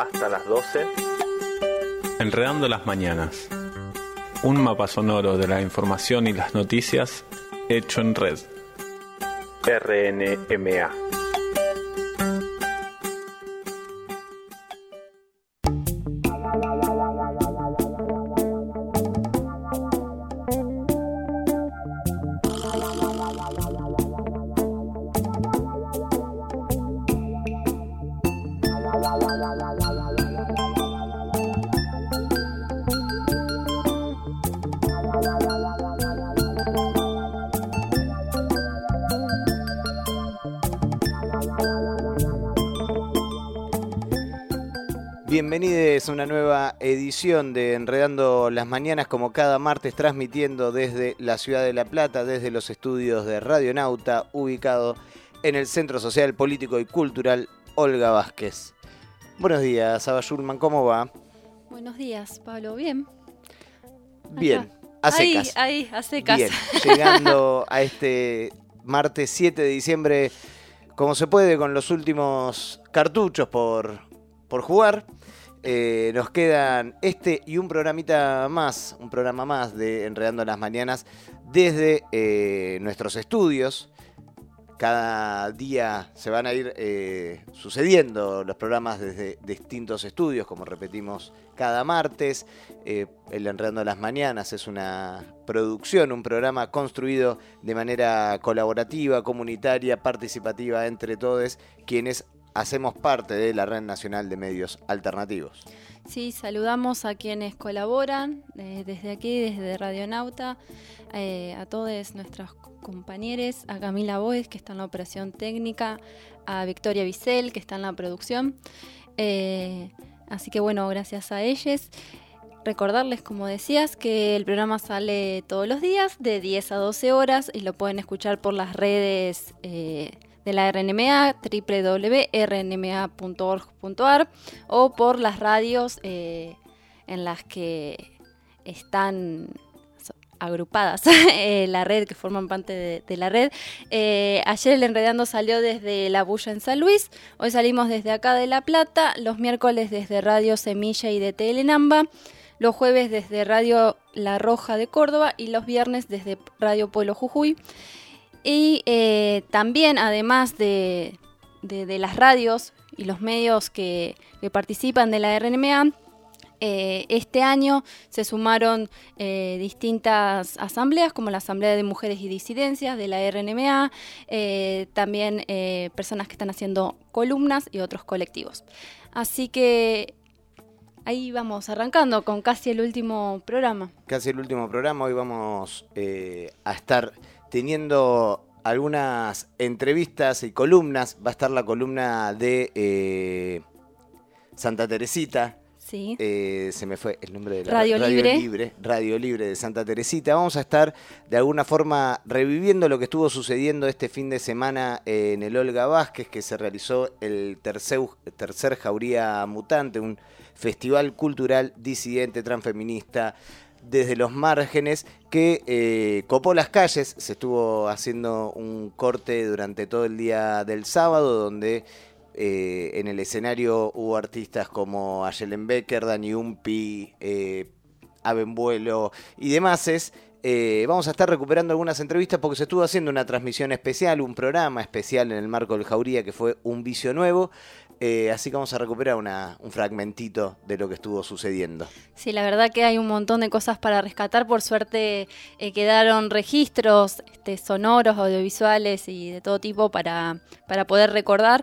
hasta las 12. Enredando las mañanas. Un mapa sonoro de la información y las noticias hecho en red. RNMA. Una nueva edición de Enredando las Mañanas, como cada martes, transmitiendo desde la ciudad de La Plata, desde los estudios de Radio Nauta, ubicado en el Centro Social, Político y Cultural Olga Vázquez. Buenos días, Aba Schulman, ¿cómo va? Buenos días, Pablo. Bien. Bien, a Ahí, secas. ahí, a secas. Bien, llegando a este martes 7 de diciembre, como se puede, con los últimos cartuchos por, por jugar. Eh, nos quedan este y un programita más, un programa más de Enredando las Mañanas desde eh, nuestros estudios. Cada día se van a ir eh, sucediendo los programas desde distintos estudios, como repetimos cada martes. El Enredando las Mañanas es una producción, un programa construido de manera colaborativa, comunitaria, participativa entre todos quienes hacemos parte de la Red Nacional de Medios Alternativos. Sí, saludamos a quienes colaboran eh, desde aquí, desde Radionauta, eh, a todos nuestros compañeros, a Camila Boes, que está en la operación técnica, a Victoria Vicel, que está en la producción. Eh, así que bueno, gracias a ellos. Recordarles, como decías, que el programa sale todos los días de 10 a 12 horas y lo pueden escuchar por las redes eh, de la RNMA, www.rnma.org.ar o por las radios eh, en las que están agrupadas eh, la red, que forman parte de, de la red. Eh, ayer el Enredando salió desde La Bulla en San Luis, hoy salimos desde acá de La Plata, los miércoles desde Radio Semilla y de Telenamba, los jueves desde Radio La Roja de Córdoba y los viernes desde Radio Pueblo Jujuy. Y eh, también, además de, de- las radios y los medios que, que participan de la RNMA, eh, este año se sumaron eh, distintas asambleas, como la Asamblea de Mujeres y Disidencias de la RNMA, también personas que están haciendo columnas y otros colectivos. Así que ahí vamos arrancando con casi el último programa. Casi el último programa, hoy vamos a estar teniendo algunas entrevistas y columnas. Va a estar la columna de eh, Santa Teresita, Sí. Eh, se me fue el nombre de la Radio Libre. Libre, Radio Libre de Santa Teresita. Vamos a estar de alguna forma reviviendo lo que estuvo sucediendo este fin de semana en el Olga Vázquez, que se realizó el tercer, tercer Jauría Mutante, un festival cultural disidente transfeminista desde los márgenes que eh, copó las calles. Se estuvo haciendo un corte durante todo el día del sábado, donde eh, en el escenario hubo artistas como Ayelen Becker, Dani Umpi, eh, Abenvuelo y demás. Eh, vamos a estar recuperando algunas entrevistas porque se estuvo haciendo una transmisión especial, un programa especial en el marco del Jauría que fue un vicio nuevo. Eh, así que vamos a recuperar un fragmentito de lo que estuvo sucediendo. Sí, la verdad que hay un montón de cosas para rescatar. Por suerte eh, quedaron registros este, sonoros, audiovisuales y de todo tipo para, para poder recordar.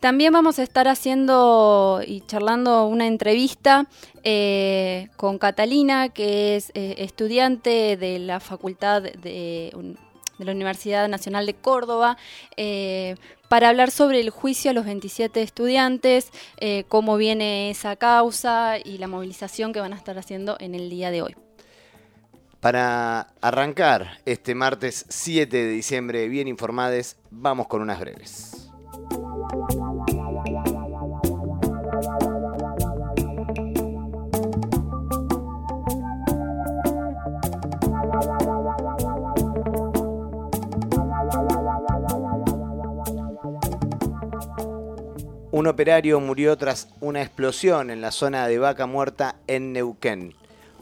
También vamos a estar haciendo y charlando una entrevista eh, con Catalina, que es estudiante de la Facultad de, de la Universidad Nacional de Córdoba, eh, para hablar sobre el juicio a los 27 estudiantes, eh, cómo viene esa causa y la movilización que van a estar haciendo en el día de hoy. Para arrancar este martes 7 de diciembre bien informados, vamos con unas breves. Un operario murió tras una explosión en la zona de Vaca Muerta en Neuquén.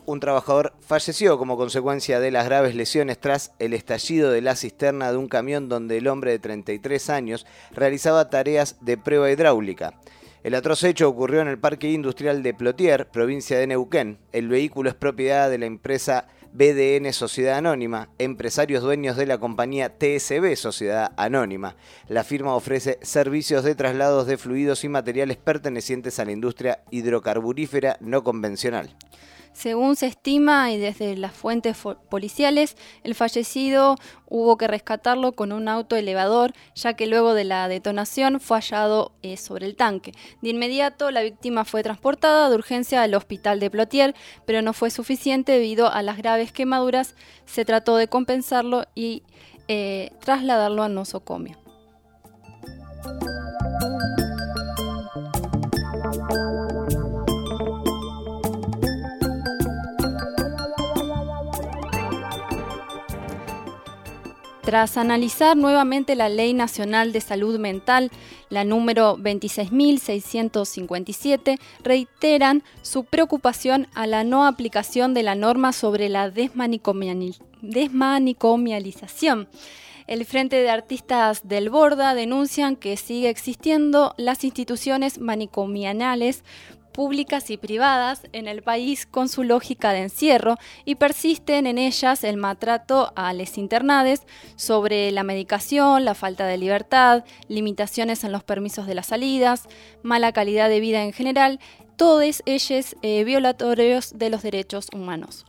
Un trabajador falleció como consecuencia de las graves lesiones tras el estallido de la cisterna de un camión donde el hombre de 33 años realizaba tareas de prueba hidráulica. El atroz hecho ocurrió en el Parque Industrial de Plotier, provincia de Neuquén. El vehículo es propiedad de la empresa BDN Sociedad Anónima, empresarios dueños de la compañía TSB Sociedad Anónima. La firma ofrece servicios de traslados de fluidos y materiales pertenecientes a la industria hidrocarburífera no convencional. Según se estima y desde las fuentes policiales, el fallecido hubo que rescatarlo con un auto elevador, ya que luego de la detonación fue hallado eh, sobre el tanque. De inmediato, la víctima fue transportada de urgencia al hospital de Plotier, pero no fue suficiente debido a las graves quemaduras. Se trató de compensarlo y eh, trasladarlo a nosocomio. Tras analizar nuevamente la Ley Nacional de Salud Mental, la número 26.657, reiteran su preocupación a la no aplicación de la norma sobre la desmanicomialización. El Frente de Artistas del Borda denuncian que sigue existiendo las instituciones manicomianales públicas y privadas en el país con su lógica de encierro y persisten en ellas el maltrato a les internades sobre la medicación, la falta de libertad, limitaciones en los permisos de las salidas, mala calidad de vida en general, todos ellos eh, violatorios de los derechos humanos.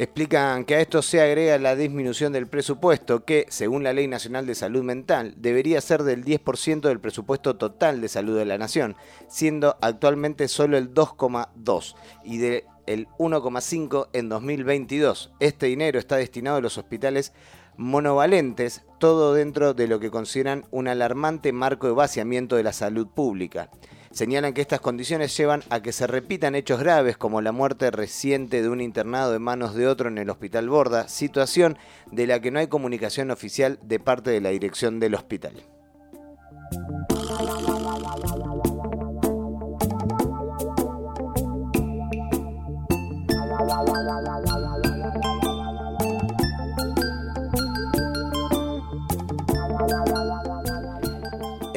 Explican que a esto se agrega la disminución del presupuesto que, según la Ley Nacional de Salud Mental, debería ser del 10% del presupuesto total de salud de la nación, siendo actualmente solo el 2,2% y del 1,5% en 2022. Este dinero está destinado a los hospitales monovalentes, todo dentro de lo que consideran un alarmante marco de vaciamiento de la salud pública. Señalan que estas condiciones llevan a que se repitan hechos graves como la muerte reciente de un internado en manos de otro en el Hospital Borda, situación de la que no hay comunicación oficial de parte de la dirección del hospital.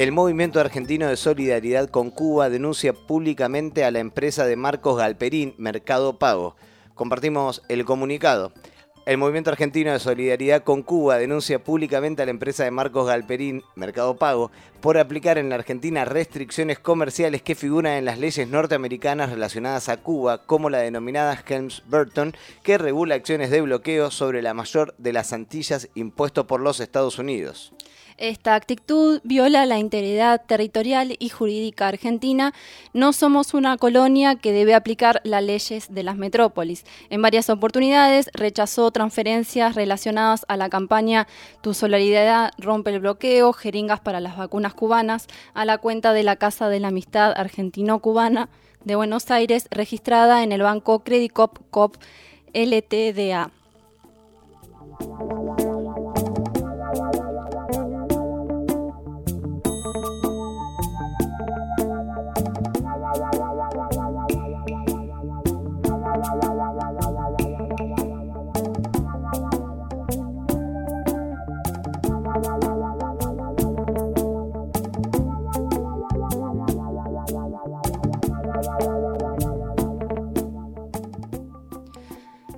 El Movimiento Argentino de Solidaridad con Cuba denuncia públicamente a la empresa de Marcos Galperín, Mercado Pago. Compartimos el comunicado. El Movimiento Argentino de Solidaridad con Cuba denuncia públicamente a la empresa de Marcos Galperín, Mercado Pago, por aplicar en la Argentina restricciones comerciales que figuran en las leyes norteamericanas relacionadas a Cuba, como la denominada Helms-Burton, que regula acciones de bloqueo sobre la mayor de las Antillas impuesto por los Estados Unidos. Esta actitud viola la integridad territorial y jurídica argentina. No somos una colonia que debe aplicar las leyes de las metrópolis. En varias oportunidades rechazó transferencias relacionadas a la campaña Tu solidaridad rompe el bloqueo, jeringas para las vacunas cubanas, a la cuenta de la Casa de la Amistad Argentino-Cubana de Buenos Aires, registrada en el banco Credicop Cop LTDA.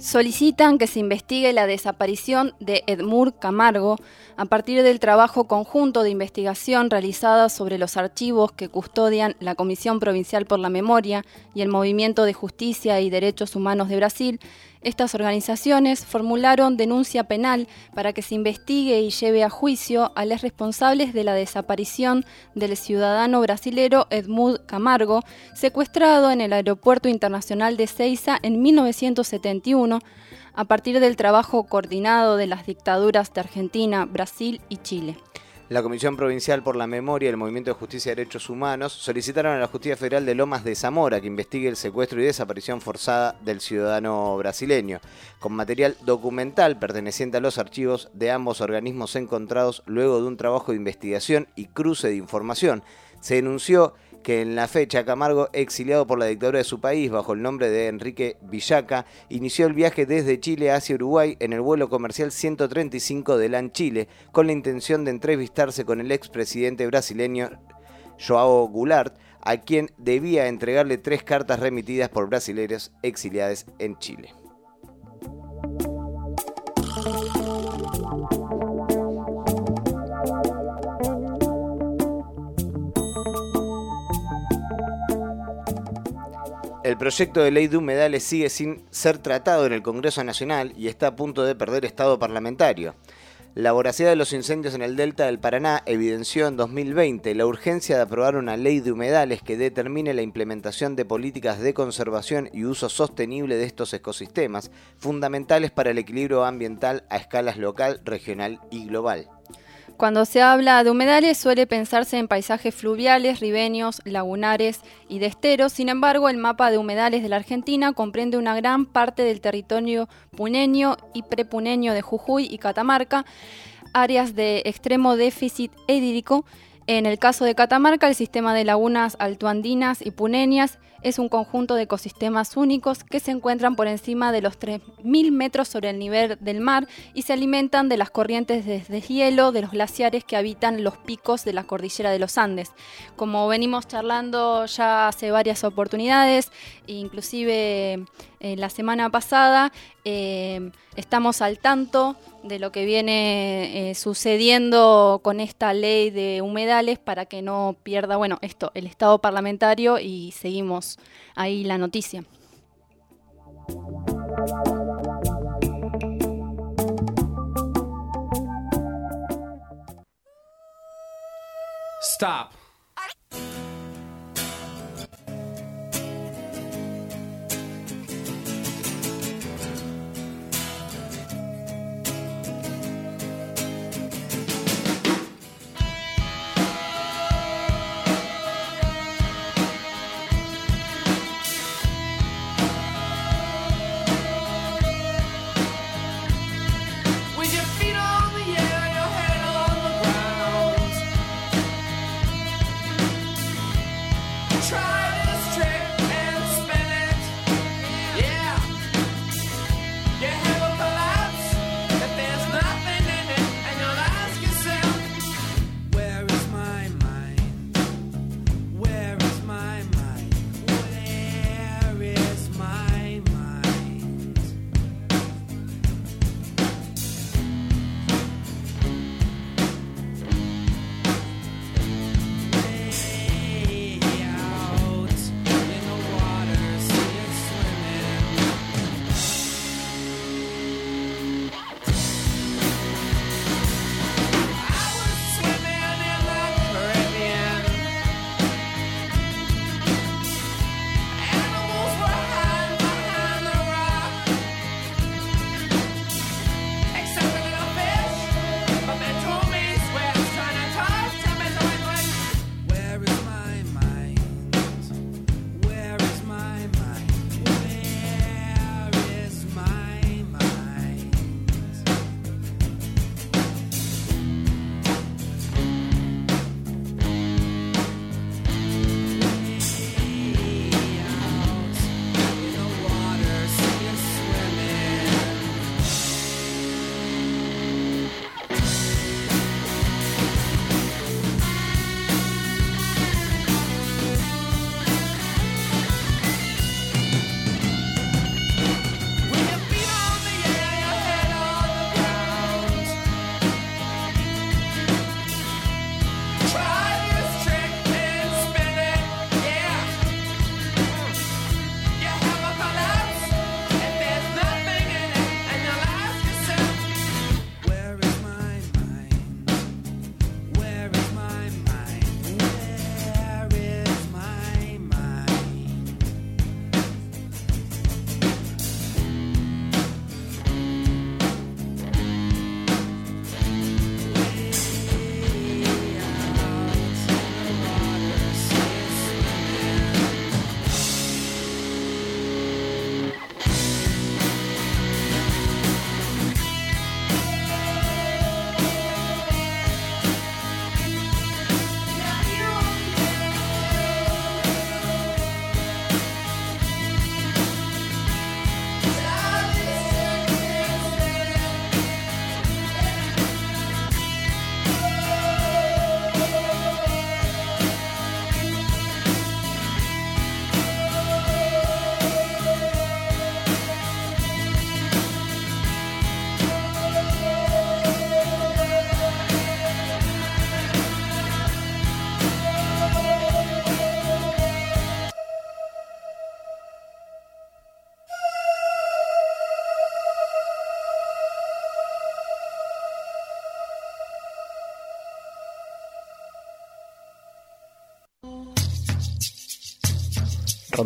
Solicitan que se investigue la desaparición de Edmur Camargo a partir del trabajo conjunto de investigación realizada sobre los archivos que custodian la Comisión Provincial por la Memoria y el Movimiento de Justicia y Derechos Humanos de Brasil estas organizaciones formularon denuncia penal para que se investigue y lleve a juicio a los responsables de la desaparición del ciudadano brasilero Edmund Camargo, secuestrado en el Aeropuerto Internacional de Ceiza en 1971, a partir del trabajo coordinado de las dictaduras de Argentina, Brasil y Chile. La Comisión Provincial por la Memoria y el Movimiento de Justicia y Derechos Humanos solicitaron a la Justicia Federal de Lomas de Zamora que investigue el secuestro y desaparición forzada del ciudadano brasileño, con material documental perteneciente a los archivos de ambos organismos encontrados luego de un trabajo de investigación y cruce de información. Se denunció que en la fecha Camargo, exiliado por la dictadura de su país bajo el nombre de Enrique Villaca, inició el viaje desde Chile hacia Uruguay en el vuelo comercial 135 de LAN Chile, con la intención de entrevistarse con el expresidente brasileño Joao Goulart, a quien debía entregarle tres cartas remitidas por brasileños exiliados en Chile. El proyecto de ley de humedales sigue sin ser tratado en el Congreso Nacional y está a punto de perder estado parlamentario. La voracidad de los incendios en el delta del Paraná evidenció en 2020 la urgencia de aprobar una ley de humedales que determine la implementación de políticas de conservación y uso sostenible de estos ecosistemas, fundamentales para el equilibrio ambiental a escalas local, regional y global. Cuando se habla de humedales suele pensarse en paisajes fluviales, ribeños, lagunares y de esteros. Sin embargo, el mapa de humedales de la Argentina comprende una gran parte del territorio puneño y prepuneño de Jujuy y Catamarca, áreas de extremo déficit hídrico en el caso de Catamarca, el sistema de lagunas altoandinas y puneñas es un conjunto de ecosistemas únicos que se encuentran por encima de los 3.000 metros sobre el nivel del mar y se alimentan de las corrientes de deshielo de los glaciares que habitan los picos de la cordillera de los Andes. Como venimos charlando ya hace varias oportunidades, inclusive eh, la semana pasada, eh, estamos al tanto de lo que viene eh, sucediendo con esta ley de humedales para que no pierda, bueno, esto, el estado parlamentario y seguimos ahí la noticia. Stop.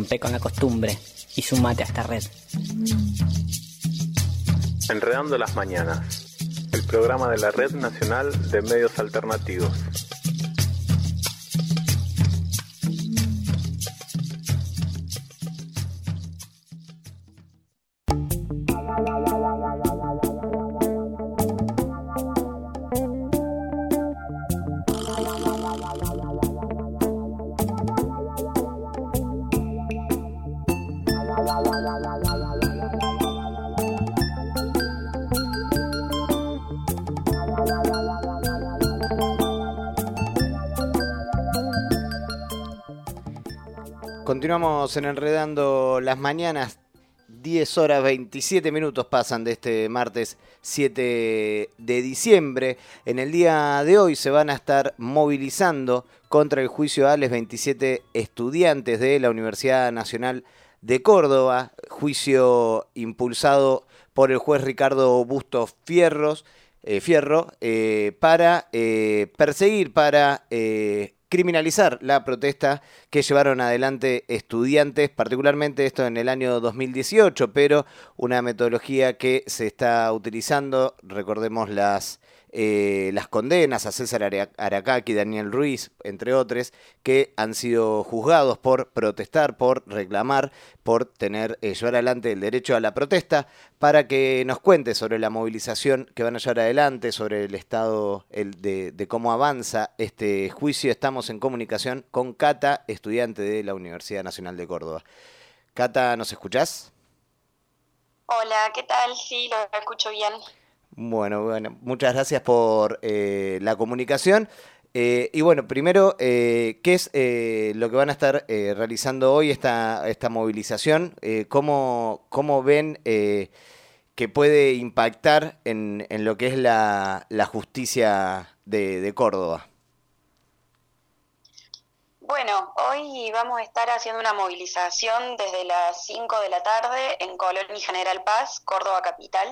Rompe con la costumbre y sumate a esta red. Enredando las Mañanas, el programa de la Red Nacional de Medios Alternativos. Continuamos en Enredando las Mañanas. 10 horas 27 minutos pasan de este martes 7 de diciembre. En el día de hoy se van a estar movilizando contra el juicio a los 27 estudiantes de la Universidad Nacional de Córdoba, juicio impulsado por el juez Ricardo Bustos Fierros, eh, Fierro, eh, para eh, perseguir, para criminalizar la protesta que llevaron adelante estudiantes, particularmente esto en el año 2018, pero una metodología que se está utilizando, recordemos las eh, las condenas a César Aracaki, Daniel Ruiz, entre otros, que han sido juzgados por protestar, por reclamar, por tener, eh, llevar adelante el derecho a la protesta, para que nos cuente sobre la movilización que van a llevar adelante, sobre el estado de, de cómo avanza este juicio. Estamos en comunicación con Cata, estudiante de la Universidad Nacional de Córdoba. Cata, ¿nos escuchás? Hola, ¿qué tal? Sí, lo escucho bien. Bueno, bueno, muchas gracias por eh, la comunicación. Eh, y bueno, primero, eh, ¿qué es lo que van a estar realizando hoy, esta, esta movilización? ¿cómo, ¿cómo, ven que puede impactar en, en lo que es la, la justicia de, de, Córdoba? Bueno, hoy vamos a estar haciendo una movilización desde las 5 de la tarde en Colón y General Paz, Córdoba Capital.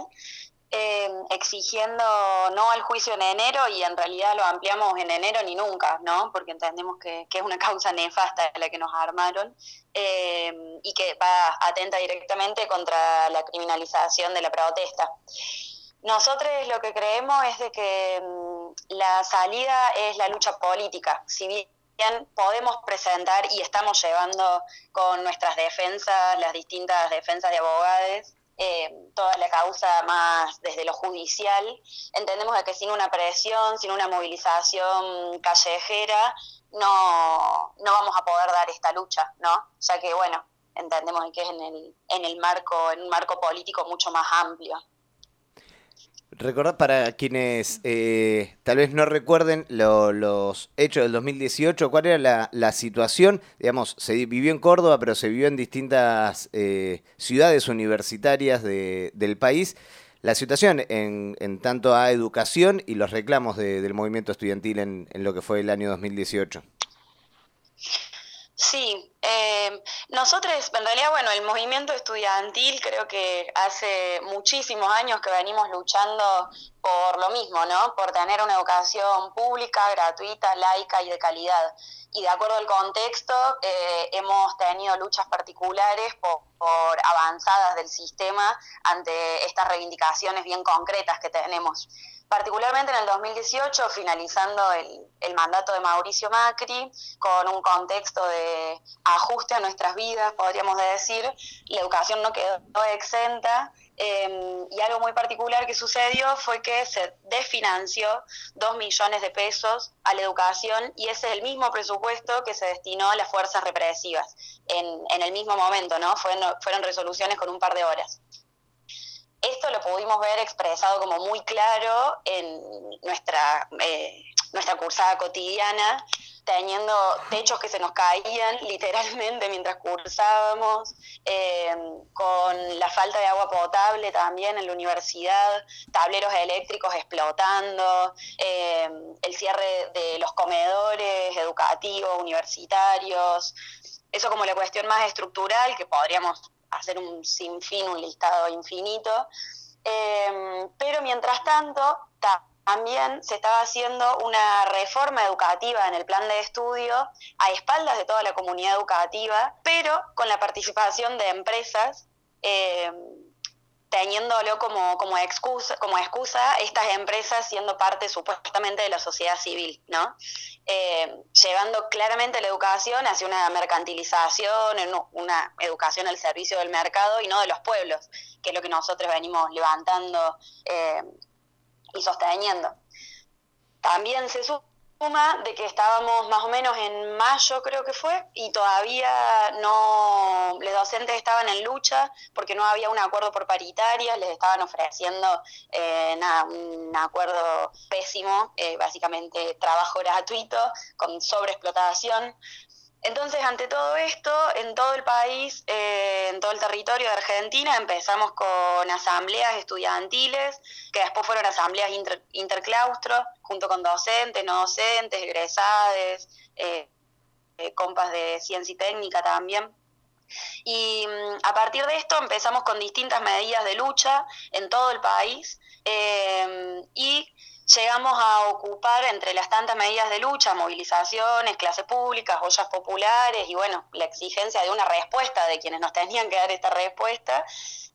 Eh, exigiendo no al juicio en enero y en realidad lo ampliamos en enero ni nunca, ¿no? Porque entendemos que, es una causa nefasta la que nos armaron eh, y que va atenta directamente contra la criminalización de la protesta. Nosotros lo que creemos es de que mm, la salida es la lucha política. Si podemos presentar y estamos llevando con nuestras defensas, las distintas defensas de abogados, eh, toda la causa más desde lo judicial. Entendemos que sin una presión, sin una movilización callejera, no, no vamos a poder dar esta lucha, ¿no? Ya que, bueno, entendemos que es en el, en el marco, en un marco político mucho más amplio. Recordad para quienes eh, tal vez no recuerden los hechos del 2018, cuál era la, situación, digamos, se vivió en Córdoba, pero se vivió en distintas eh, ciudades universitarias del país. La situación en, en, tanto a educación y los reclamos del movimiento estudiantil en, en lo que fue el año 2018. Sí, eh, nosotros, en realidad, bueno, el movimiento estudiantil creo que hace muchísimos años que venimos luchando por lo mismo, ¿no? Por tener una educación pública, gratuita, laica y de calidad. Y de acuerdo al contexto, eh, hemos tenido luchas particulares por, por avanzadas del sistema ante estas reivindicaciones bien concretas que tenemos particularmente en el 2018, finalizando el, mandato de Mauricio Macri, con un contexto de ajuste a nuestras vidas, podríamos decir, la educación no quedó exenta. Em, y algo muy particular que sucedió fue que se desfinanció dos millones de pesos a la educación y ese es el mismo presupuesto que se destinó a las fuerzas represivas en, en el mismo momento, ¿no? Fueron, fueron resoluciones con un par de horas. Esto lo pudimos ver expresado como muy claro en nuestra, eh, nuestra cursada cotidiana, teniendo techos que se nos caían literalmente mientras cursábamos, eh, con la falta de agua potable también en la universidad, tableros eléctricos explotando, eh, el cierre de los comedores educativos, universitarios, eso como la cuestión más estructural que podríamos hacer un sinfín, un listado infinito. Em, pero mientras tanto, también se estaba haciendo una reforma educativa en el plan de estudio a espaldas de toda la comunidad educativa, pero con la participación de empresas. Eh, teniéndolo como, como, excusa, como excusa estas empresas siendo parte supuestamente de la sociedad civil, ¿no? Eh, llevando claramente la educación hacia una mercantilización, una educación al servicio del mercado y no de los pueblos, que es lo que nosotros venimos levantando eh, y sosteniendo. También se suma de que estábamos más o menos en mayo, creo que fue, y todavía no, los docentes estaban en lucha porque no había un acuerdo por paritarias, les estaban ofreciendo eh, nada, un acuerdo pésimo, eh, básicamente trabajo gratuito, con sobreexplotación, entonces, ante todo esto, en todo el país, eh, en todo el territorio de Argentina, empezamos con asambleas estudiantiles, que después fueron asambleas interclaustro, junto con docentes, no docentes, egresades, eh, eh, compas de ciencia y técnica también. Y mm, a partir de esto empezamos con distintas medidas de lucha en todo el país y llegamos a ocupar entre las tantas medidas de lucha, movilizaciones, clases públicas, ollas populares y bueno, la exigencia de una respuesta de quienes nos tenían que dar esta respuesta.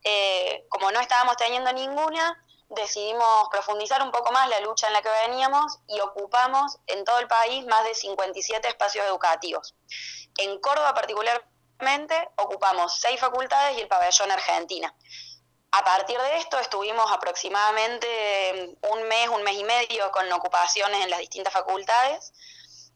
Eh, como no estábamos teniendo ninguna, decidimos profundizar un poco más la lucha en la que veníamos y ocupamos en todo el país más de 57 espacios educativos. En Córdoba particularmente ocupamos seis facultades y el pabellón Argentina. A partir de esto estuvimos aproximadamente un mes, un mes y medio con ocupaciones en las distintas facultades.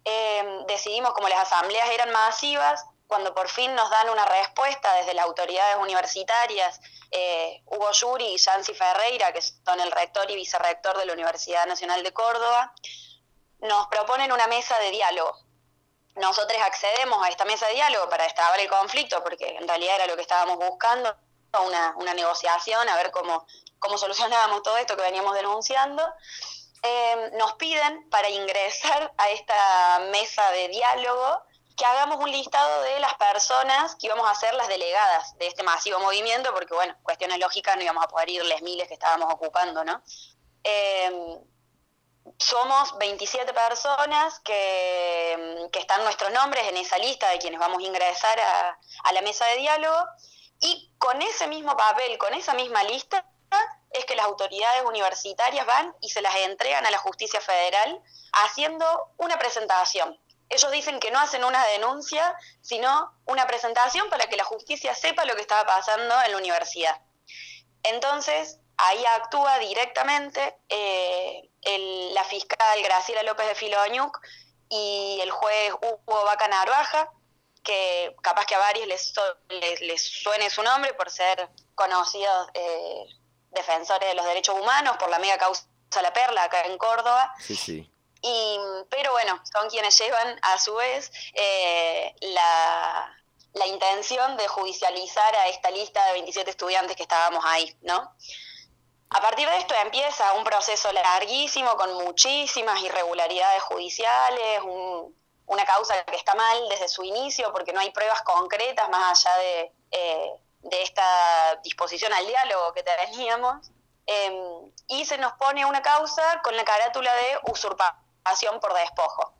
Eh, decidimos, como las asambleas eran masivas, cuando por fin nos dan una respuesta desde las autoridades universitarias, eh, Hugo Yuri y Yancy Ferreira, que son el rector y vicerrector de la Universidad Nacional de Córdoba, nos proponen una mesa de diálogo. Nosotros accedemos a esta mesa de diálogo para destrabar el conflicto, porque en realidad era lo que estábamos buscando, una, una negociación, a ver cómo, cómo solucionábamos todo esto que veníamos denunciando. Eh, nos piden para ingresar a esta mesa de diálogo que hagamos un listado de las personas que íbamos a ser las delegadas de este masivo movimiento, porque, bueno, cuestiones lógicas no íbamos a poder ir les miles que estábamos ocupando, ¿no? Eh, somos 27 personas que, que, están nuestros nombres en esa lista de quienes vamos a ingresar a, a la mesa de diálogo y con ese mismo papel, con esa misma lista, es que las autoridades universitarias van y se las entregan a la justicia federal haciendo una presentación. Ellos dicen que no hacen una denuncia, sino una presentación para que la justicia sepa lo que estaba pasando en la universidad. Entonces, ahí actúa directamente eh, la fiscal Graciela López de Filoñuc y el juez Hugo Vaca Narvaja, que capaz que a varios les, les, suene su nombre por ser conocidos eh, defensores de los derechos humanos, por la mega causa La Perla acá en Córdoba. Sí, sí. Y, pero bueno, son quienes llevan a su vez eh, la, la intención de judicializar a esta lista de 27 estudiantes que estábamos ahí, ¿no? A partir de esto empieza un proceso larguísimo con muchísimas irregularidades judiciales, un, una causa que está mal desde su inicio porque no hay pruebas concretas más allá de, eh, esta disposición al diálogo que teníamos. Em, y se nos pone una causa con la carátula de usurpación por despojo.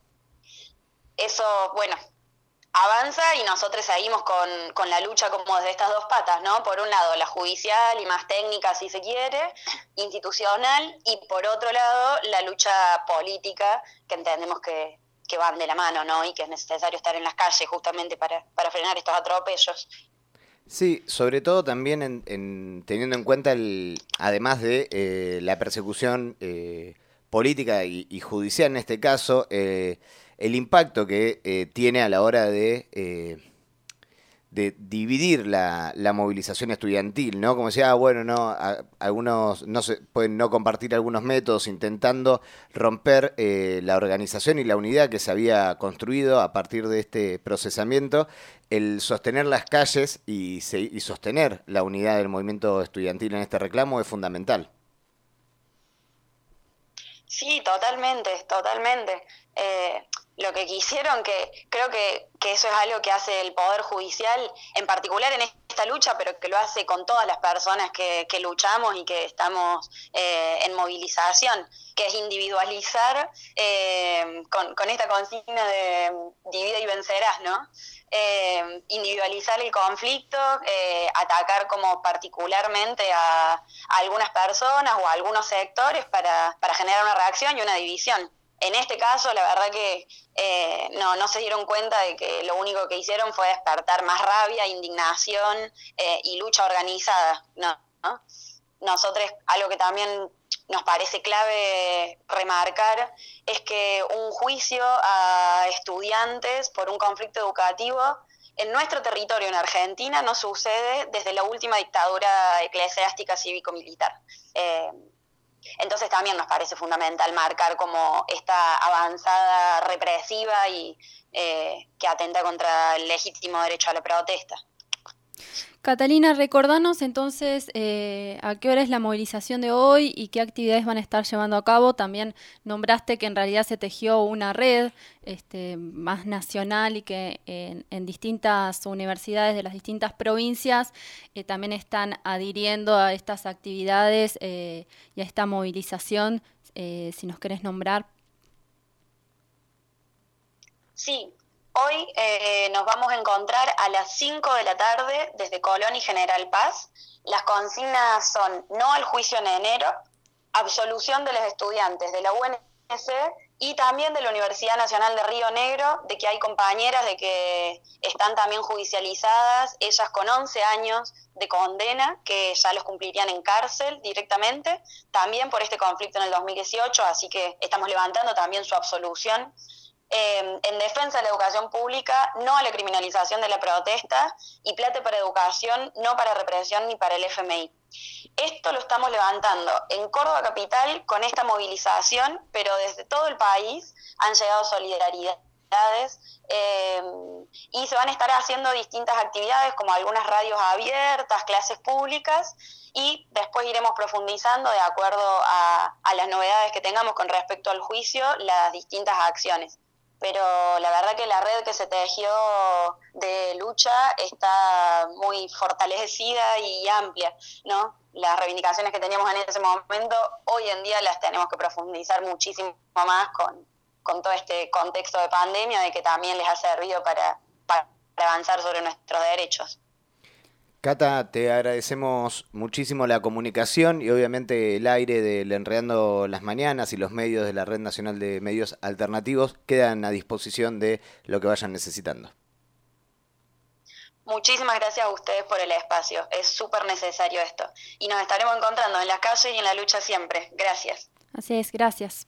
Eso, bueno, avanza y nosotros seguimos con, con, la lucha como desde estas dos patas, ¿no? Por un lado, la judicial y más técnica, si se quiere, institucional, y por otro lado, la lucha política, que entendemos que, que van de la mano, ¿no? Y que es necesario estar en las calles justamente para, frenar estos atropellos. Sí, sobre todo también en, teniendo en cuenta, el, además de eh, la persecución eh, política y, judicial en este caso, eh, el impacto que tiene a la hora de de dividir la, la, movilización estudiantil, ¿no? Como decía, ah, bueno, no, algunos no se pueden no compartir algunos métodos intentando romper eh, la organización y la unidad que se había construido a partir de este procesamiento, el sostener las calles y, y sostener la unidad del movimiento estudiantil en este reclamo es fundamental. Sí, totalmente, totalmente. Eh, lo que quisieron, que creo que, eso es algo que hace el Poder Judicial, en particular en esta lucha, pero que lo hace con todas las personas que, luchamos y que estamos eh, en movilización, que es individualizar eh, con, esta consigna de divide y vencerás, ¿no? Eh, individualizar el conflicto, atacar como particularmente a, algunas personas o a algunos sectores para, para generar una reacción y una división. En este caso, la verdad que eh, no, no se dieron cuenta de que lo único que hicieron fue despertar más rabia, indignación eh, y lucha organizada. No, Nosotros, algo que también nos parece clave remarcar es que un juicio a estudiantes por un conflicto educativo en nuestro territorio, en Argentina, no sucede desde la última dictadura eclesiástica cívico-militar. Eh, entonces también nos parece fundamental marcar como esta avanzada represiva y eh, que atenta contra el legítimo derecho a la protesta. Catalina, recordanos entonces eh, a qué hora es la movilización de hoy y qué actividades van a estar llevando a cabo. También nombraste que en realidad se tejió una red este, más nacional y que en, distintas universidades de las distintas provincias eh, también están adhiriendo a estas actividades eh, y a esta movilización. si nos querés nombrar. Sí, Hoy eh, nos vamos a encontrar a las 5 de la tarde desde Colón y General Paz. Las consignas son no al juicio en enero, absolución de los estudiantes de la UNS y también de la Universidad Nacional de Río Negro, de que hay compañeras de que están también judicializadas, ellas con 11 años de condena, que ya los cumplirían en cárcel directamente, también por este conflicto en el 2018, así que estamos levantando también su absolución Em, en defensa de la educación pública, no a la criminalización de la protesta y plate para educación, no para represión ni para el FMI. Esto lo estamos levantando en Córdoba Capital con esta movilización, pero desde todo el país han llegado solidaridades em, y se van a estar haciendo distintas actividades como algunas radios abiertas, clases públicas y después iremos profundizando de acuerdo a las novedades que tengamos con respecto al juicio las distintas acciones pero la verdad que la red que se tejió de lucha está muy fortalecida y amplia, ¿no? Las reivindicaciones que teníamos en ese momento, hoy en día las tenemos que profundizar muchísimo más con, todo este contexto de pandemia, de que también les ha servido para avanzar sobre nuestros derechos. Cata, te agradecemos muchísimo la comunicación y obviamente el aire del Enredando las Mañanas y los medios de la Red Nacional de Medios Alternativos quedan a disposición de lo que vayan necesitando. Muchísimas gracias a ustedes por el espacio, es súper necesario esto. Y nos estaremos encontrando en la calle y en la lucha siempre. Gracias. Así es, gracias.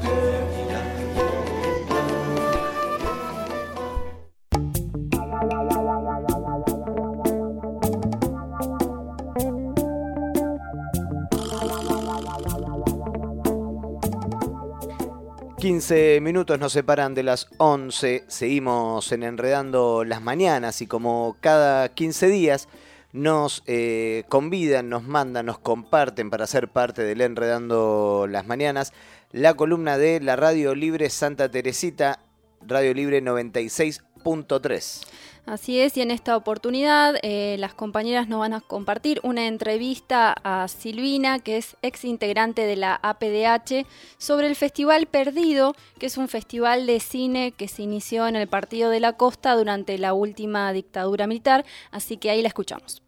Minutos nos separan de las 11, seguimos en Enredando las Mañanas y como cada 15 días nos eh, convidan, nos mandan, nos comparten para ser parte del Enredando las Mañanas la columna de la Radio Libre Santa Teresita, Radio Libre 96.3. Así es, y en esta oportunidad eh, las compañeras nos van a compartir una entrevista a Silvina, que es ex integrante de la APDH, sobre el Festival Perdido, que es un festival de cine que se inició en el Partido de la Costa durante la última dictadura militar, así que ahí la escuchamos.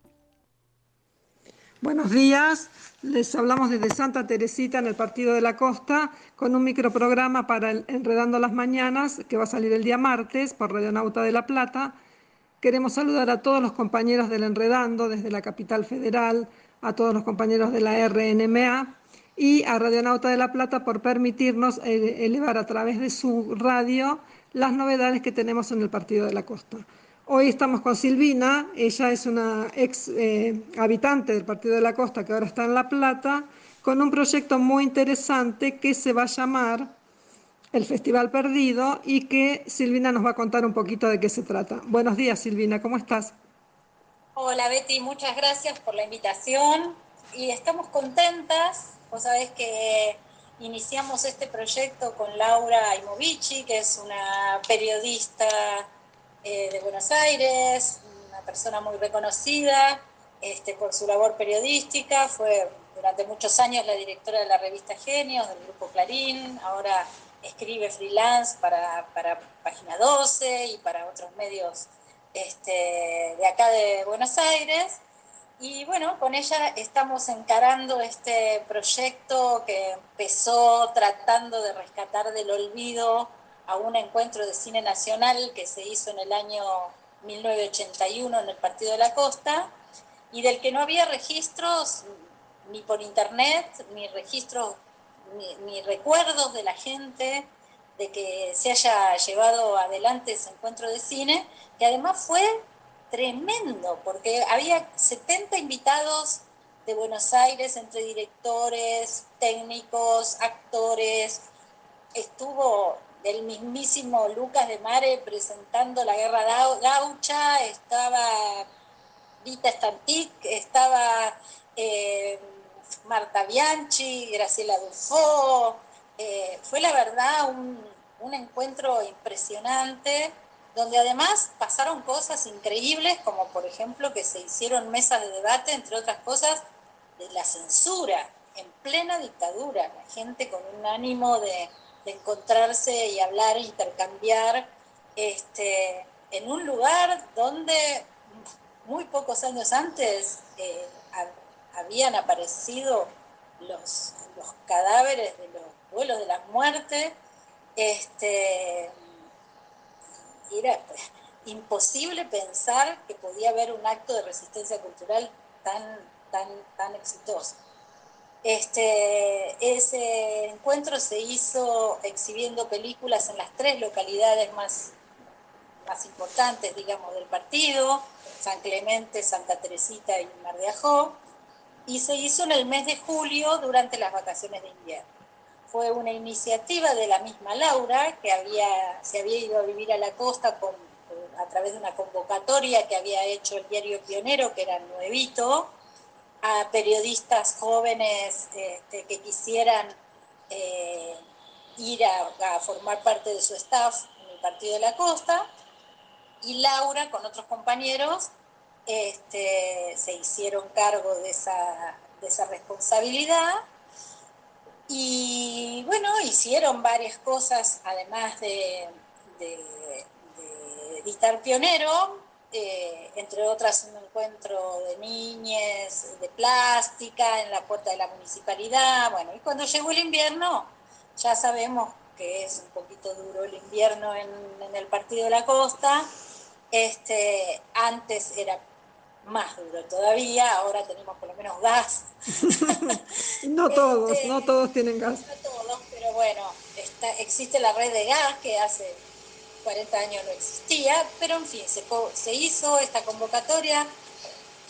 Buenos días, les hablamos desde Santa Teresita en el Partido de la Costa con un microprograma para el Enredando las Mañanas que va a salir el día martes por Radionauta de La Plata. Queremos saludar a todos los compañeros del Enredando desde la capital federal, a todos los compañeros de la RNMA y a Radionauta de La Plata por permitirnos eh, elevar a través de su radio las novedades que tenemos en el Partido de la Costa. Hoy estamos con Silvina, ella es una ex eh, habitante del Partido de la Costa que ahora está en La Plata, con un proyecto muy interesante que se va a llamar el Festival Perdido y que Silvina nos va a contar un poquito de qué se trata. Buenos días Silvina, ¿cómo estás? Hola Betty, muchas gracias por la invitación y estamos contentas. Vos sabés que iniciamos este proyecto con Laura Imovici, que es una periodista eh, de Buenos Aires, una persona muy reconocida este, por su labor periodística, fue durante muchos años la directora de la revista Genios, del grupo Clarín, ahora escribe freelance para, para Página 12 y para otros medios este, de acá de Buenos Aires. Y bueno, con ella estamos encarando este proyecto que empezó tratando de rescatar del olvido a un encuentro de cine nacional que se hizo en el año 1981 en el Partido de la Costa y del que no había registros ni por internet, ni registros, ni, recuerdos de la gente de que se haya llevado adelante ese encuentro de cine, que además fue tremendo, porque había 70 invitados de Buenos Aires, entre directores, técnicos, actores. Estuvo el mismísimo Lucas de Mare presentando la guerra gaucha, estaba Vita Stantic, estaba eh, Marta Bianchi, Graciela Dufo. Eh, fue la verdad un, un encuentro impresionante donde además pasaron cosas increíbles, como por ejemplo que se hicieron mesas de debate, entre otras cosas, de la censura en plena dictadura, la gente con un ánimo de, encontrarse y hablar, intercambiar, este, en un lugar donde muy pocos años antes eh, habían aparecido los, los cadáveres de los vuelos de la muerte, este, era imposible pensar que podía haber un acto de resistencia cultural tan, tan, tan exitoso. Este, ese encuentro se hizo exhibiendo películas en las tres localidades más, más importantes, digamos, del partido, San Clemente, Santa Teresita y Mar de Ajó, y se hizo en el mes de julio durante las vacaciones de invierno fue una iniciativa de la misma Laura, que había, se había ido a vivir a la costa con, a través de una convocatoria que había hecho el diario Pionero, que era nuevito, a periodistas jóvenes este, que quisieran eh, ir a, formar parte de su staff en el Partido de la Costa. Y Laura, con otros compañeros, este, se hicieron cargo de esa, de esa responsabilidad y bueno, hicieron varias cosas, además de, de, dictar pionero, eh, entre otras un encuentro de niñas de plástica en la puerta de la municipalidad. Bueno, y cuando llegó el invierno, ya sabemos que es un poquito duro el invierno en, en el Partido de la Costa. Este, antes era más duro todavía, ahora tenemos por lo menos gas. no todos, este, no todos tienen gas. No todos, pero bueno, está, existe la red de gas que hace 40 años no existía, pero en fin, se, se hizo esta convocatoria,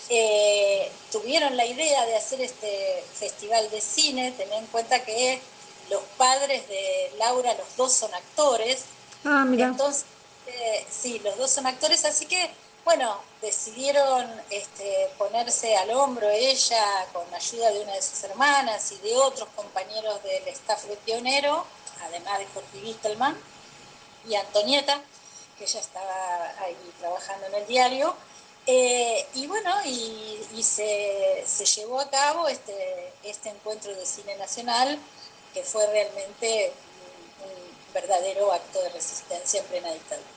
eh, tuvieron la idea de hacer este festival de cine, ten en cuenta que los padres de Laura, los dos son actores. Ah, mira. Entonces, eh, sí, los dos son actores, así que bueno, decidieron este, ponerse al hombro ella con ayuda de una de sus hermanas y de otros compañeros del staff de Pionero, además de Jorge Wistelman y Antonieta, que ella estaba ahí trabajando en el diario. Eh, y bueno, y, se, llevó a cabo este, este encuentro de cine nacional, que fue realmente un verdadero acto de resistencia en plena dictadura.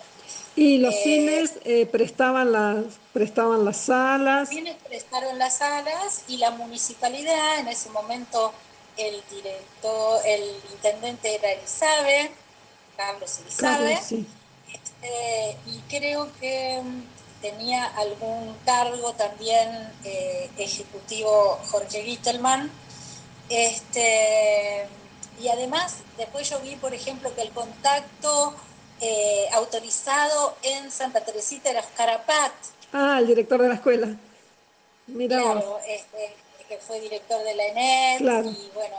Y los eh, cines eh, prestaban, las, prestaban las salas. Los cines prestaron las salas y la municipalidad, en ese momento el director, el intendente era Elizabeth, Carlos Elizabeth, este, y creo que mm, tenía algún cargo también eh, ejecutivo Jorge Gittelman. Este, y además, después yo vi, por ejemplo, que el contacto eh, autorizado en Santa Teresita de los Carapat. Ah, el director de la escuela. Mira claro, este, que fue director de la ENET y bueno,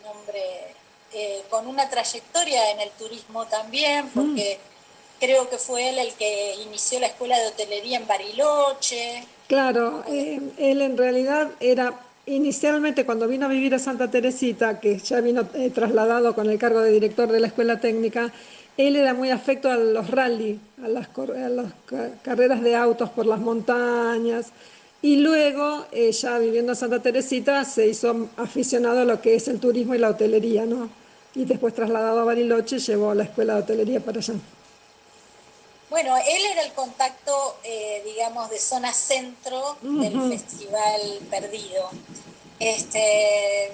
un hombre eh, con una trayectoria en el turismo también, mm. porque creo que fue él el que inició la escuela de hotelería en Bariloche. Claro, eh, él en realidad era inicialmente cuando vino a vivir a Santa Teresita, que ya vino trasladado con el cargo de director de la escuela técnica, él era muy afecto a los rally, a las, carreras de autos por las montañas. Y luego, eh, ya viviendo en Santa Teresita, se hizo aficionado a lo que es el turismo y la hotelería, ¿no? Y después trasladado a Bariloche, llevó la escuela de hotelería para allá. Bueno, él era el contacto, eh, digamos, de zona centro del. Festival Perdido. Este,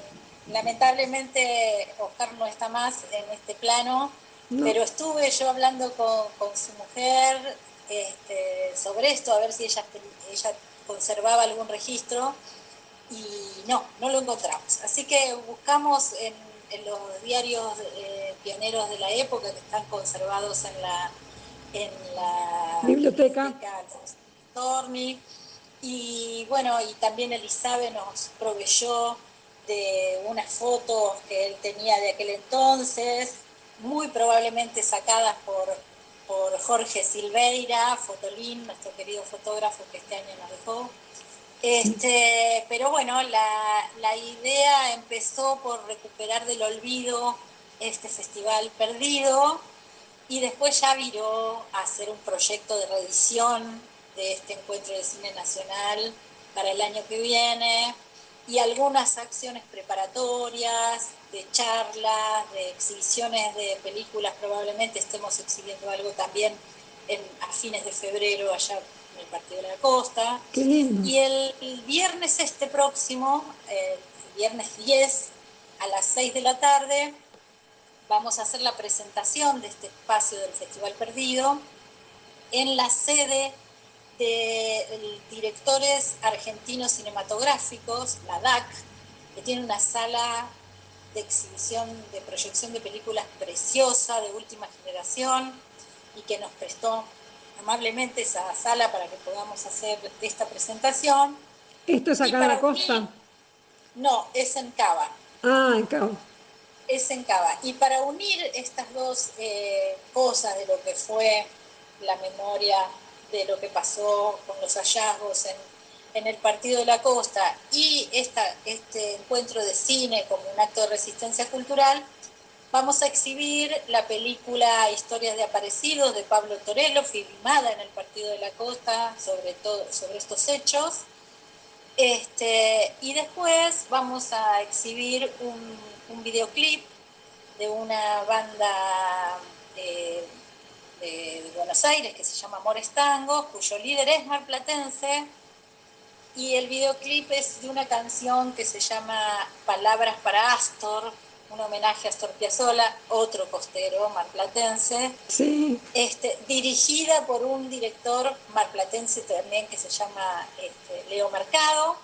lamentablemente Oscar no está más en este plano, No. pero estuve yo hablando con, con su mujer este, sobre esto, a ver si ella, ella conservaba algún registro y no, no lo encontramos. Así que buscamos en, en los diarios eh, pioneros de la época que están conservados en la, en la Biblioteca. Storni. Y bueno, y también Elisabe nos proveyó de unas fotos que él tenía de aquel entonces, muy probablemente sacadas por, por Jorge Silveira, Fotolín, nuestro querido fotógrafo que este año nos dejó. Este, pero bueno, la, la idea empezó por recuperar del olvido este festival perdido y después ya viró a hacer un proyecto de reedición de este encuentro de cine nacional para el año que viene y algunas acciones preparatorias, de charlas, de exhibiciones de películas, probablemente estemos exhibiendo algo también en, a fines de febrero allá en el Partido de la Costa. Qué lindo. Y el, el viernes este próximo, eh, el viernes 10 a las 6 de la tarde, vamos a hacer la presentación de este espacio del Festival Perdido en la sede de directores argentinos cinematográficos, la DAC, que tiene una sala de exhibición, de proyección de películas preciosa, de última generación, y que nos prestó amablemente esa sala para que podamos hacer esta presentación. ¿Esto es acá en la costa? unir- No, es en Cava. Ah, en Cabo. es en Cava. Y para unir estas dos eh, cosas de lo que fue la memoria de lo que pasó con los hallazgos en, en el Partido de la Costa y esta, este encuentro de cine como un acto de resistencia cultural, vamos a exhibir la película Historias de Aparecidos de Pablo Torello, filmada en el Partido de la Costa sobre, todo, sobre estos hechos. Este, y después vamos a exhibir un, un videoclip de una banda eh, de Buenos Aires que se llama Amores Tango, cuyo líder es marplatense. Y el videoclip es de una canción que se llama Palabras para Astor, un homenaje a Astor Piazzolla, otro costero marplatense Sí. este, dirigida por un director marplatense también que se llama este, Leo Mercado.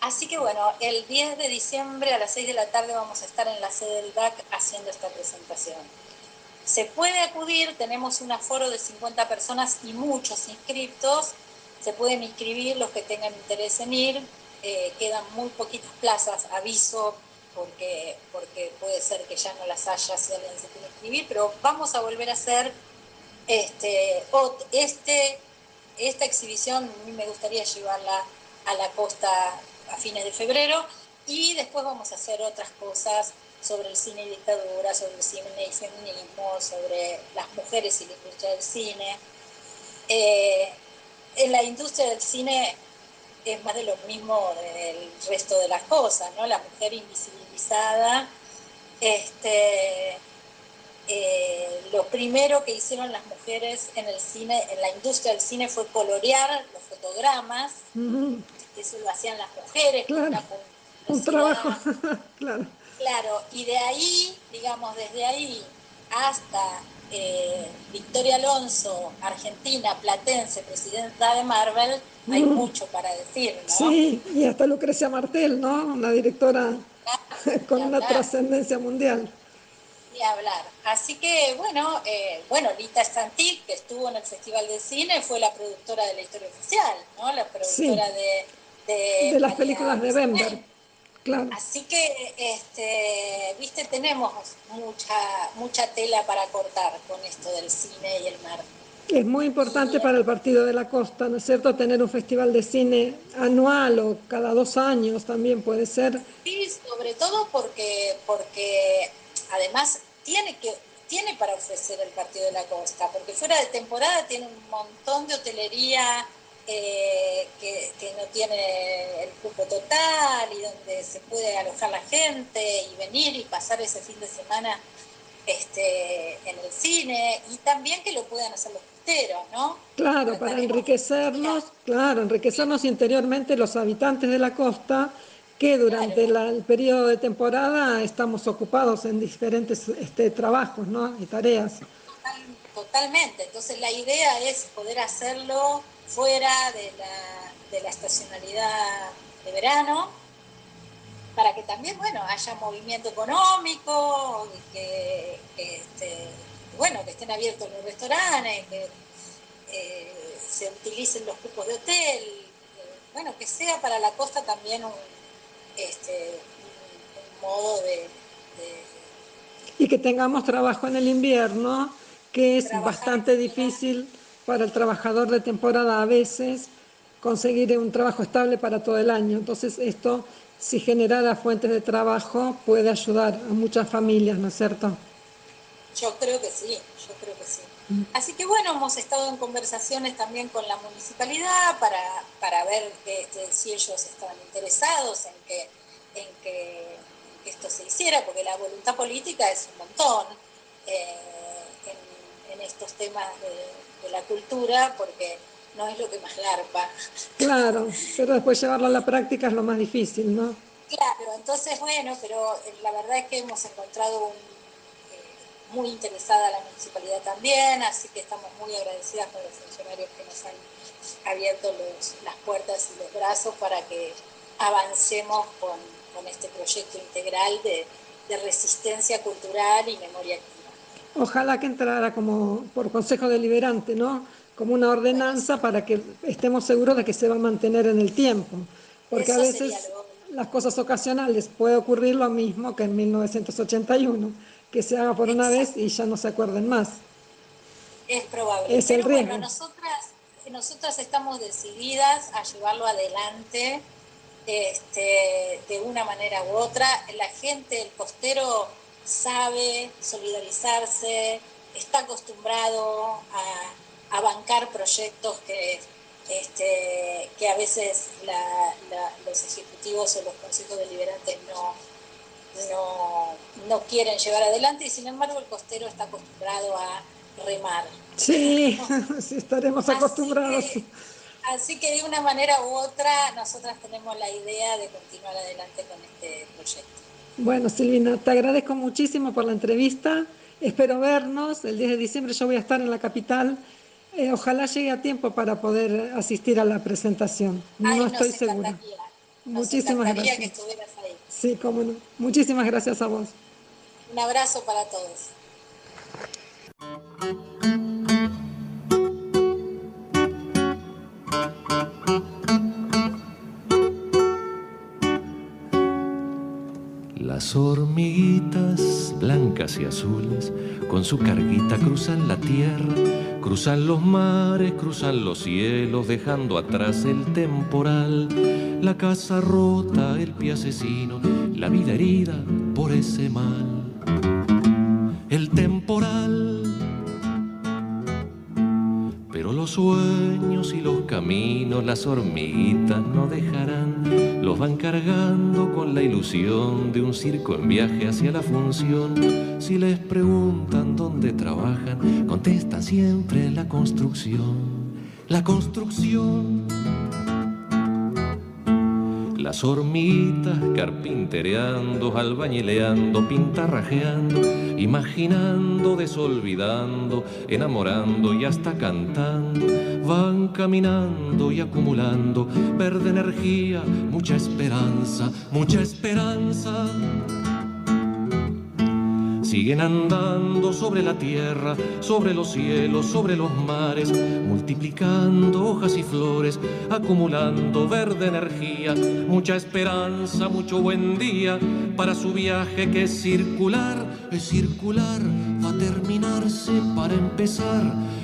Así que bueno, el 10 de diciembre a las 6 de la tarde vamos a estar en la sede del DAC haciendo esta presentación. Se puede acudir, tenemos un aforo de 50 personas y muchos inscriptos. Se pueden inscribir los que tengan interés en ir. Eh, quedan muy poquitas plazas, aviso, porque, porque puede ser que ya no las haya si alguien se quiere inscribir, pero vamos a volver a hacer este, este, esta exhibición, a mí me gustaría llevarla a la costa a fines de febrero y después vamos a hacer otras cosas sobre el cine y dictadura, sobre el cine y feminismo, sobre las mujeres y la industria del cine. Eh, en la industria del cine es más de lo mismo del resto de las cosas, ¿no? La mujer invisibilizada. Este, eh, lo primero que hicieron las mujeres en el cine, en la industria del cine, fue colorear los fotogramas. Eso lo hacían las mujeres. con Claro. una Un trabajo. claro. Claro, y de ahí, digamos, desde ahí hasta eh, Victoria Alonso, Argentina, Platense, presidenta de Marvel, hay Mm. mucho para decir, ¿no? Sí, y hasta Lucrecia Martel, ¿no? Una directora con Ni una trascendencia mundial. Ni hablar. Así que, bueno, eh, bueno, Lita Stantic, que estuvo en el Festival de Cine, fue la productora de la historia oficial, ¿no? La productora Sí. de, de... De las María películas de. Bember. Claro. Así que, este, viste, tenemos mucha, mucha tela para cortar con esto del cine y el mar. Es muy importante para el Partido de la Costa, ¿no es cierto? Tener un festival de cine anual o cada dos años también puede ser. Sí, sobre todo porque, porque además tiene que tiene para ofrecer el Partido de la Costa, porque fuera de temporada tiene un montón de hotelería eh, que, que no tiene el cupo total y donde se puede alojar la gente y venir y pasar ese fin de semana este, en el cine y también que lo puedan hacer los costeros, ¿no? Claro, para enriquecernos, claro, enriquecernos interiormente los habitantes de la costa que durante el periodo de temporada estamos ocupados en diferentes este, trabajos ¿no? y tareas. totalmente, entonces la idea es poder hacerlo fuera de la, de la estacionalidad de verano, para que también, bueno, haya movimiento económico, que, este, bueno, que estén abiertos los restaurantes, que eh, se utilicen los cupos de hotel, bueno, que sea para la costa también un, este, modo de, Y que tengamos trabajo en el invierno, que es bastante difícil para el trabajador de temporada a veces conseguir un trabajo estable para todo el año. Entonces esto si generara fuentes de trabajo puede ayudar a muchas familias, ¿no es cierto? Yo creo que sí, yo creo que sí. Mm. Así que bueno, hemos estado en conversaciones también con la municipalidad para, para ver si ellos estaban interesados en que, en que, esto se hiciera, porque la voluntad política es un montón eh, en, estos temas de la cultura, porque no es lo que más garpa. Claro, pero después llevarlo a la práctica es lo más difícil, ¿no? Claro, entonces bueno, pero eh, la verdad es que hemos encontrado eh, muy interesada la municipalidad también, así que estamos muy agradecidas con los funcionarios que nos han abierto las puertas y los brazos para que avancemos con, este proyecto integral de, de resistencia cultural y memoria. Ojalá que entrara como por consejo deliberante, ¿no? como una ordenanza para que estemos seguros de que se va a mantener en el tiempo. Porque a veces las cosas ocasionales puede ocurrir lo mismo que en 1981, que se haga por una vez y ya no se acuerden más. Es probable. Es el riesgo. nosotras, nosotras estamos decididas a llevarlo adelante este, de una manera u otra. La gente, el costero, sabe solidarizarse, está acostumbrado a a bancar proyectos que, este, que a veces los ejecutivos o los consejos deliberantes no, no, quieren llevar adelante y sin embargo el costero está acostumbrado a remar. Sí, sí estaremos acostumbrados. así que de una manera u otra nosotras tenemos la idea de continuar adelante con este proyecto. Bueno, Silvina, te agradezco muchísimo por la entrevista. Espero vernos. El 10 de diciembre yo voy a estar en la capital eh, ojalá llegue a tiempo para poder asistir a la presentación. no estoy segura. Muchísimas gracias. que estuvieras ahí. Sí, cómo no. Muchísimas gracias a vos. Un abrazo para todos. Las hormiguitas blancas y azules con su carguita cruzan la tierra, cruzan los mares, cruzan los cielos, dejando atrás el temporal, la casa rota, el pie asesino, la vida herida por ese mal. El temporal pero los sueños y los caminos, las hormiguitas no dejarán, los van cargando con la ilusión de un circo en viaje hacia la función. Si les preguntan dónde trabajan, contestan siempre la construcción. La construcción las hormitas carpintereando, albañileando, pintarrajeando, imaginando, desolvidando, enamorando y hasta cantando, van caminando y acumulando verde energía, mucha esperanza, mucha esperanza siguen andando sobre la tierra, sobre los cielos, sobre los mares, multiplicando hojas y flores, acumulando verde energía, mucha esperanza, mucho buen día para su viaje que es circular, es circular, va a terminarse para empezar.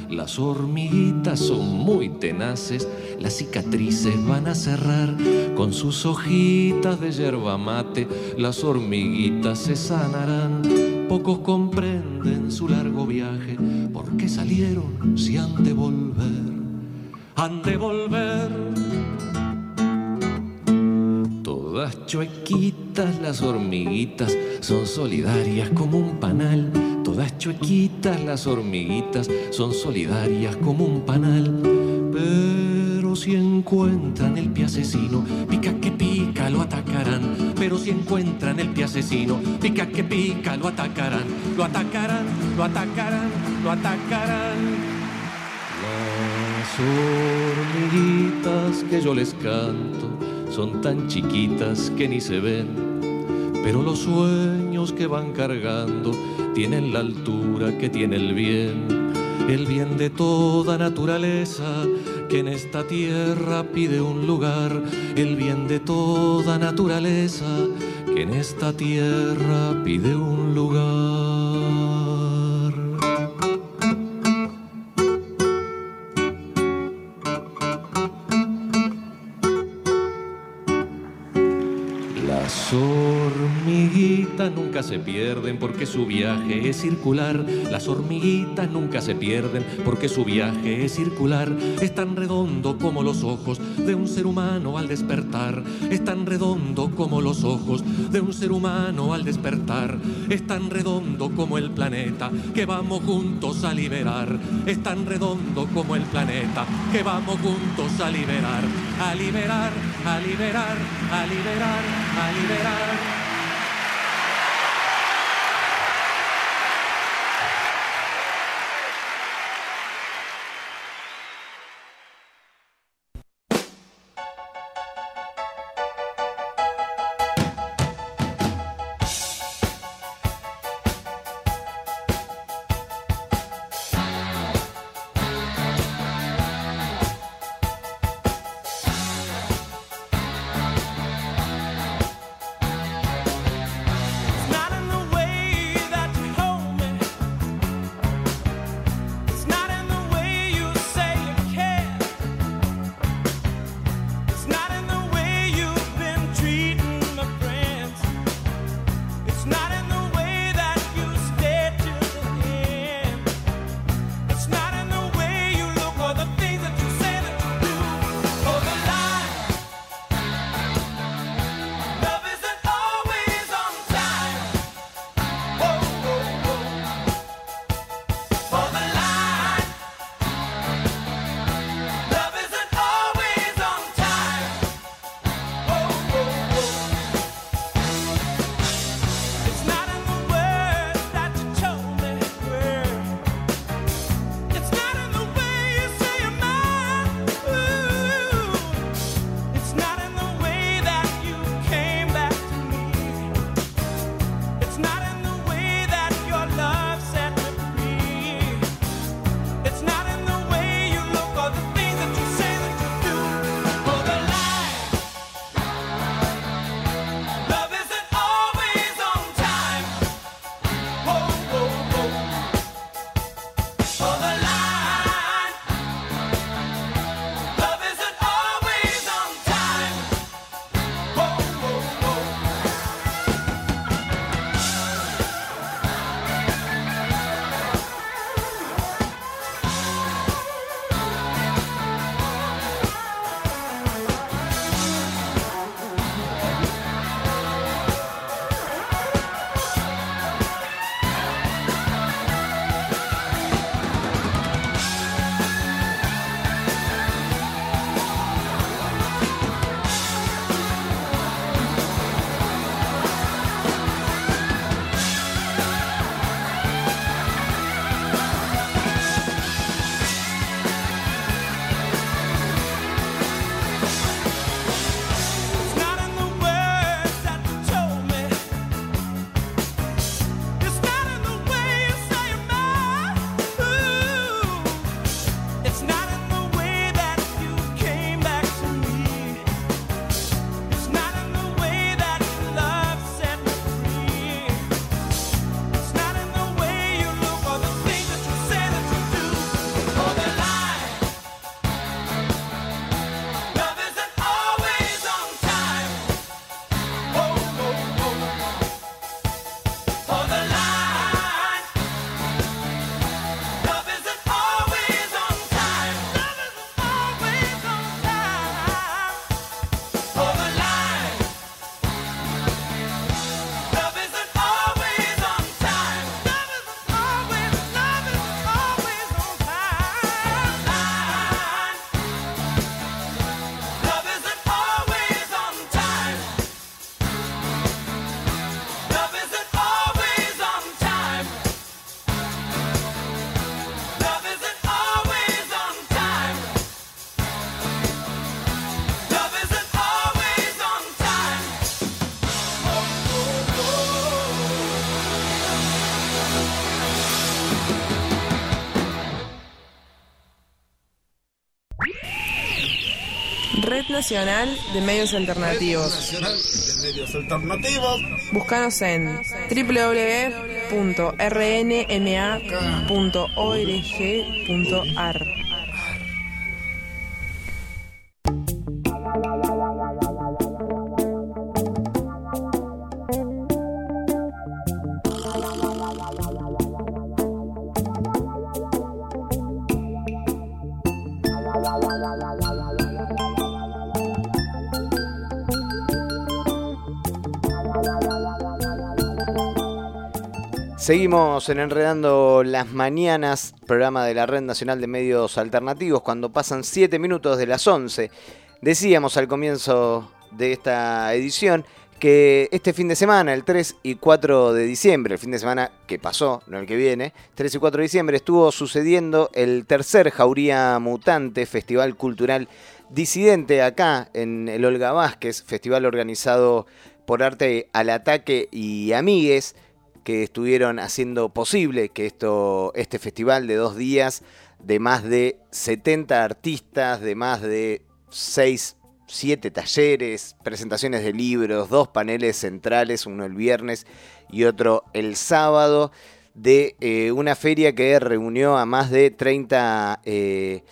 Las hormiguitas son muy tenaces, las cicatrices van a cerrar con sus hojitas de yerba mate, las hormiguitas se sanarán Pocos comprenden su largo viaje, por qué salieron si han de volver, han de volver Todas chuequitas las hormiguitas, son solidarias como un panal. Todas chuequitas las hormiguitas, son solidarias como un panal. Pero si encuentran el pie asesino, pica que pica, lo atacarán. Pero si encuentran el pie asesino, pica que pica, lo atacarán. Lo atacarán, lo atacarán, lo atacarán. Las hormiguitas que yo les canto son tan chiquitas que ni se ven, pero los sueños que van cargando tienen la altura que tiene el bien, el bien de toda naturaleza que en esta tierra pide un lugar, el bien de toda naturaleza que en esta tierra pide un lugar. Se pierden porque su viaje es circular. Las hormiguitas nunca se pierden porque su viaje es circular. Es tan redondo como los ojos de un ser humano al despertar. Es tan redondo como los ojos de un ser humano al despertar. Es tan redondo como el planeta que vamos juntos a liberar. Es tan redondo como el planeta que vamos juntos a liberar. A liberar, a liberar, a liberar, a liberar. Red Nacional de Medios Alternativos. Nacional de Medios Alternativos. Búscanos en www.rnma.org.ar. Seguimos en Enredando las Mañanas, programa de la Red Nacional de Medios Alternativos, cuando pasan 7 minutos de las 11. Decíamos al comienzo de esta edición que este fin de semana, el 3 y 4 de diciembre, el fin de semana que pasó, no el que viene, 3 y 4 de diciembre, estuvo sucediendo el tercer Jauría Mutante, Festival Cultural Disidente acá en el Olga Vázquez, festival organizado por Arte al Ataque y Amigues que estuvieron haciendo posible que esto, este festival de dos días, de más de 70 artistas, de más de 6, 7 talleres, presentaciones de libros, dos paneles centrales, uno el viernes y otro el sábado, de eh, una feria que reunió a más de 30 eh,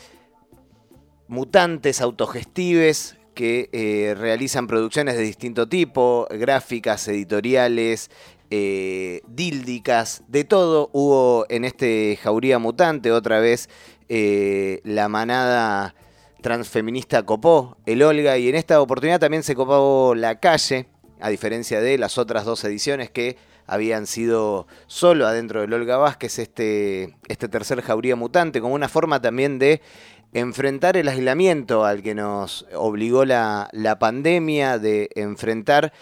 mutantes autogestives que eh, realizan producciones de distinto tipo, gráficas, editoriales, eh, díldicas, de todo. Hubo en este Jauría Mutante, otra vez eh, la manada transfeminista copó el Olga y en esta oportunidad también se copó la calle, a diferencia de las otras dos ediciones que habían sido solo adentro del Olga Vázquez, este, este tercer Jauría Mutante, como una forma también de enfrentar el aislamiento al que nos obligó la, la pandemia, de enfrentar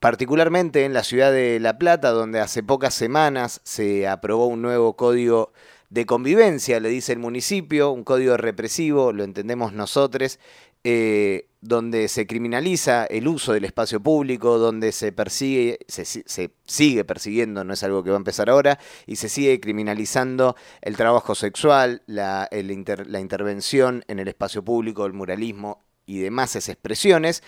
particularmente en la ciudad de La Plata, donde hace pocas semanas se aprobó un nuevo código de convivencia, le dice el municipio, un código represivo, lo entendemos nosotros, eh, donde se criminaliza el uso del espacio público, donde se persigue, se, sigue persiguiendo, no es algo que va a empezar ahora, y se sigue criminalizando el trabajo sexual, la intervención en el espacio público, el muralismo y demás expresiones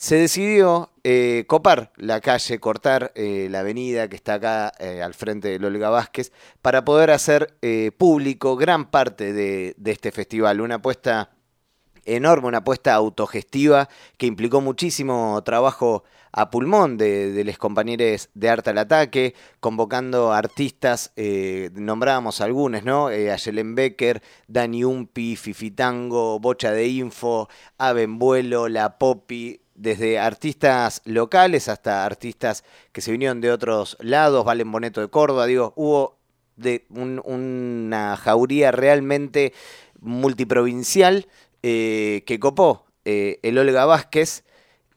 se decidió eh, copar la calle, cortar eh, la avenida que está acá eh, al frente del Olga Vázquez, para poder hacer público gran parte de, este festival. Una apuesta enorme, una apuesta autogestiva que implicó muchísimo trabajo a pulmón de, los compañeros de Arte al Ataque, convocando artistas, nombrábamos algunos, ¿no? a Yelen Becker, Dani Umpi, Fifitango, Bocha de Info, Aben Vuelo, La Popi, desde artistas locales hasta artistas que se vinieron de otros lados, Valen Boneto de Córdoba, digo, hubo de una jauría realmente multiprovincial eh, que copó eh, el Olga Vázquez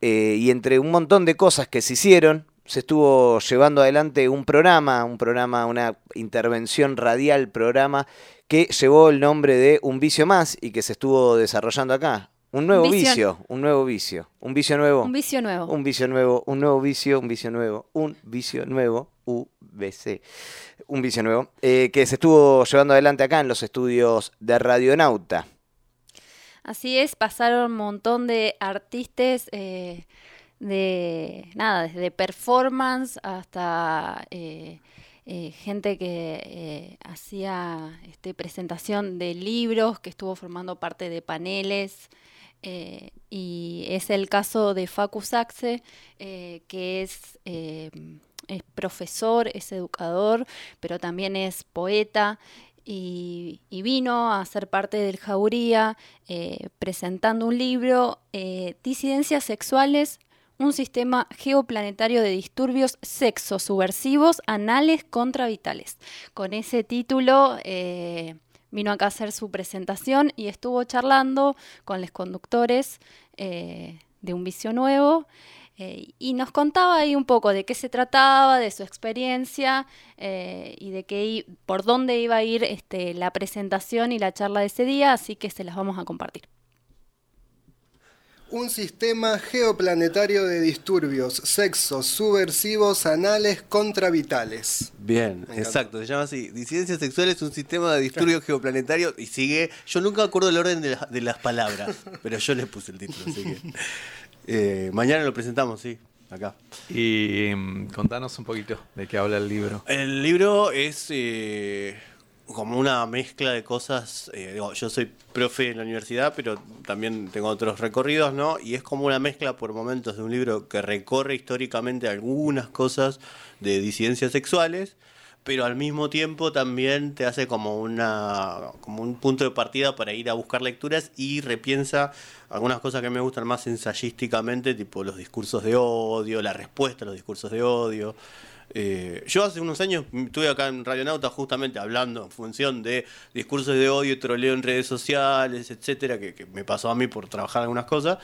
eh, y entre un montón de cosas que se hicieron, se estuvo llevando adelante un programa, un programa, una intervención radial programa que llevó el nombre de Un Vicio Más y que se estuvo desarrollando acá. Un nuevo vicio, un nuevo vicio, un vicio nuevo. Un vicio nuevo. Un vicio nuevo, un nuevo vicio, un vicio nuevo, un vicio nuevo, UBC. Un vicio nuevo, eh, que se estuvo llevando adelante acá en los estudios de Radionauta. Así es, pasaron un montón de artistas eh, de, nada, desde performance hasta... Eh, gente que hacía este, presentación de libros, que estuvo formando parte de paneles, eh, y es el caso de Facu Saxe, eh, que es, eh, es, profesor, es educador, pero también es poeta. Y, vino a ser parte del Jauría presentando un libro, Disidencias Sexuales, un sistema geoplanetario de disturbios sexo-subversivos anales contra vitales. Con ese título vino acá a hacer su presentación y estuvo charlando con los conductores eh, de un vicio nuevo. Eh, y nos contaba ahí un poco de qué se trataba, de su experiencia eh, y de qué, por dónde iba a ir este, la presentación y la charla de ese día, así que se las vamos a compartir. Un sistema geoplanetario de disturbios, sexos, subversivos, anales, contravitales. Bien, exacto, se llama así. Disidencia sexual es un sistema de disturbios geoplanetario y sigue. Yo nunca me acuerdo el orden de, la- de las palabras, pero yo le puse el título, así que. eh, mañana lo presentamos, sí, acá. Y mm, contanos un poquito de qué habla el libro. El libro es eh, como una mezcla de cosas. eh, yo soy profe en la universidad, pero también tengo otros recorridos, ¿no? Y es como una mezcla por momentos de un libro que recorre históricamente algunas cosas de disidencias sexuales, pero al mismo tiempo también te hace como una como un punto de partida para ir a buscar lecturas y repiensa algunas cosas que me gustan más ensayísticamente, tipo los discursos de odio, la respuesta a los discursos de odio. Eh, yo hace unos años estuve acá en Radionauta justamente hablando en función de discursos de odio troleo en redes sociales, etcétera, que, que me pasó a mí por trabajar algunas cosas.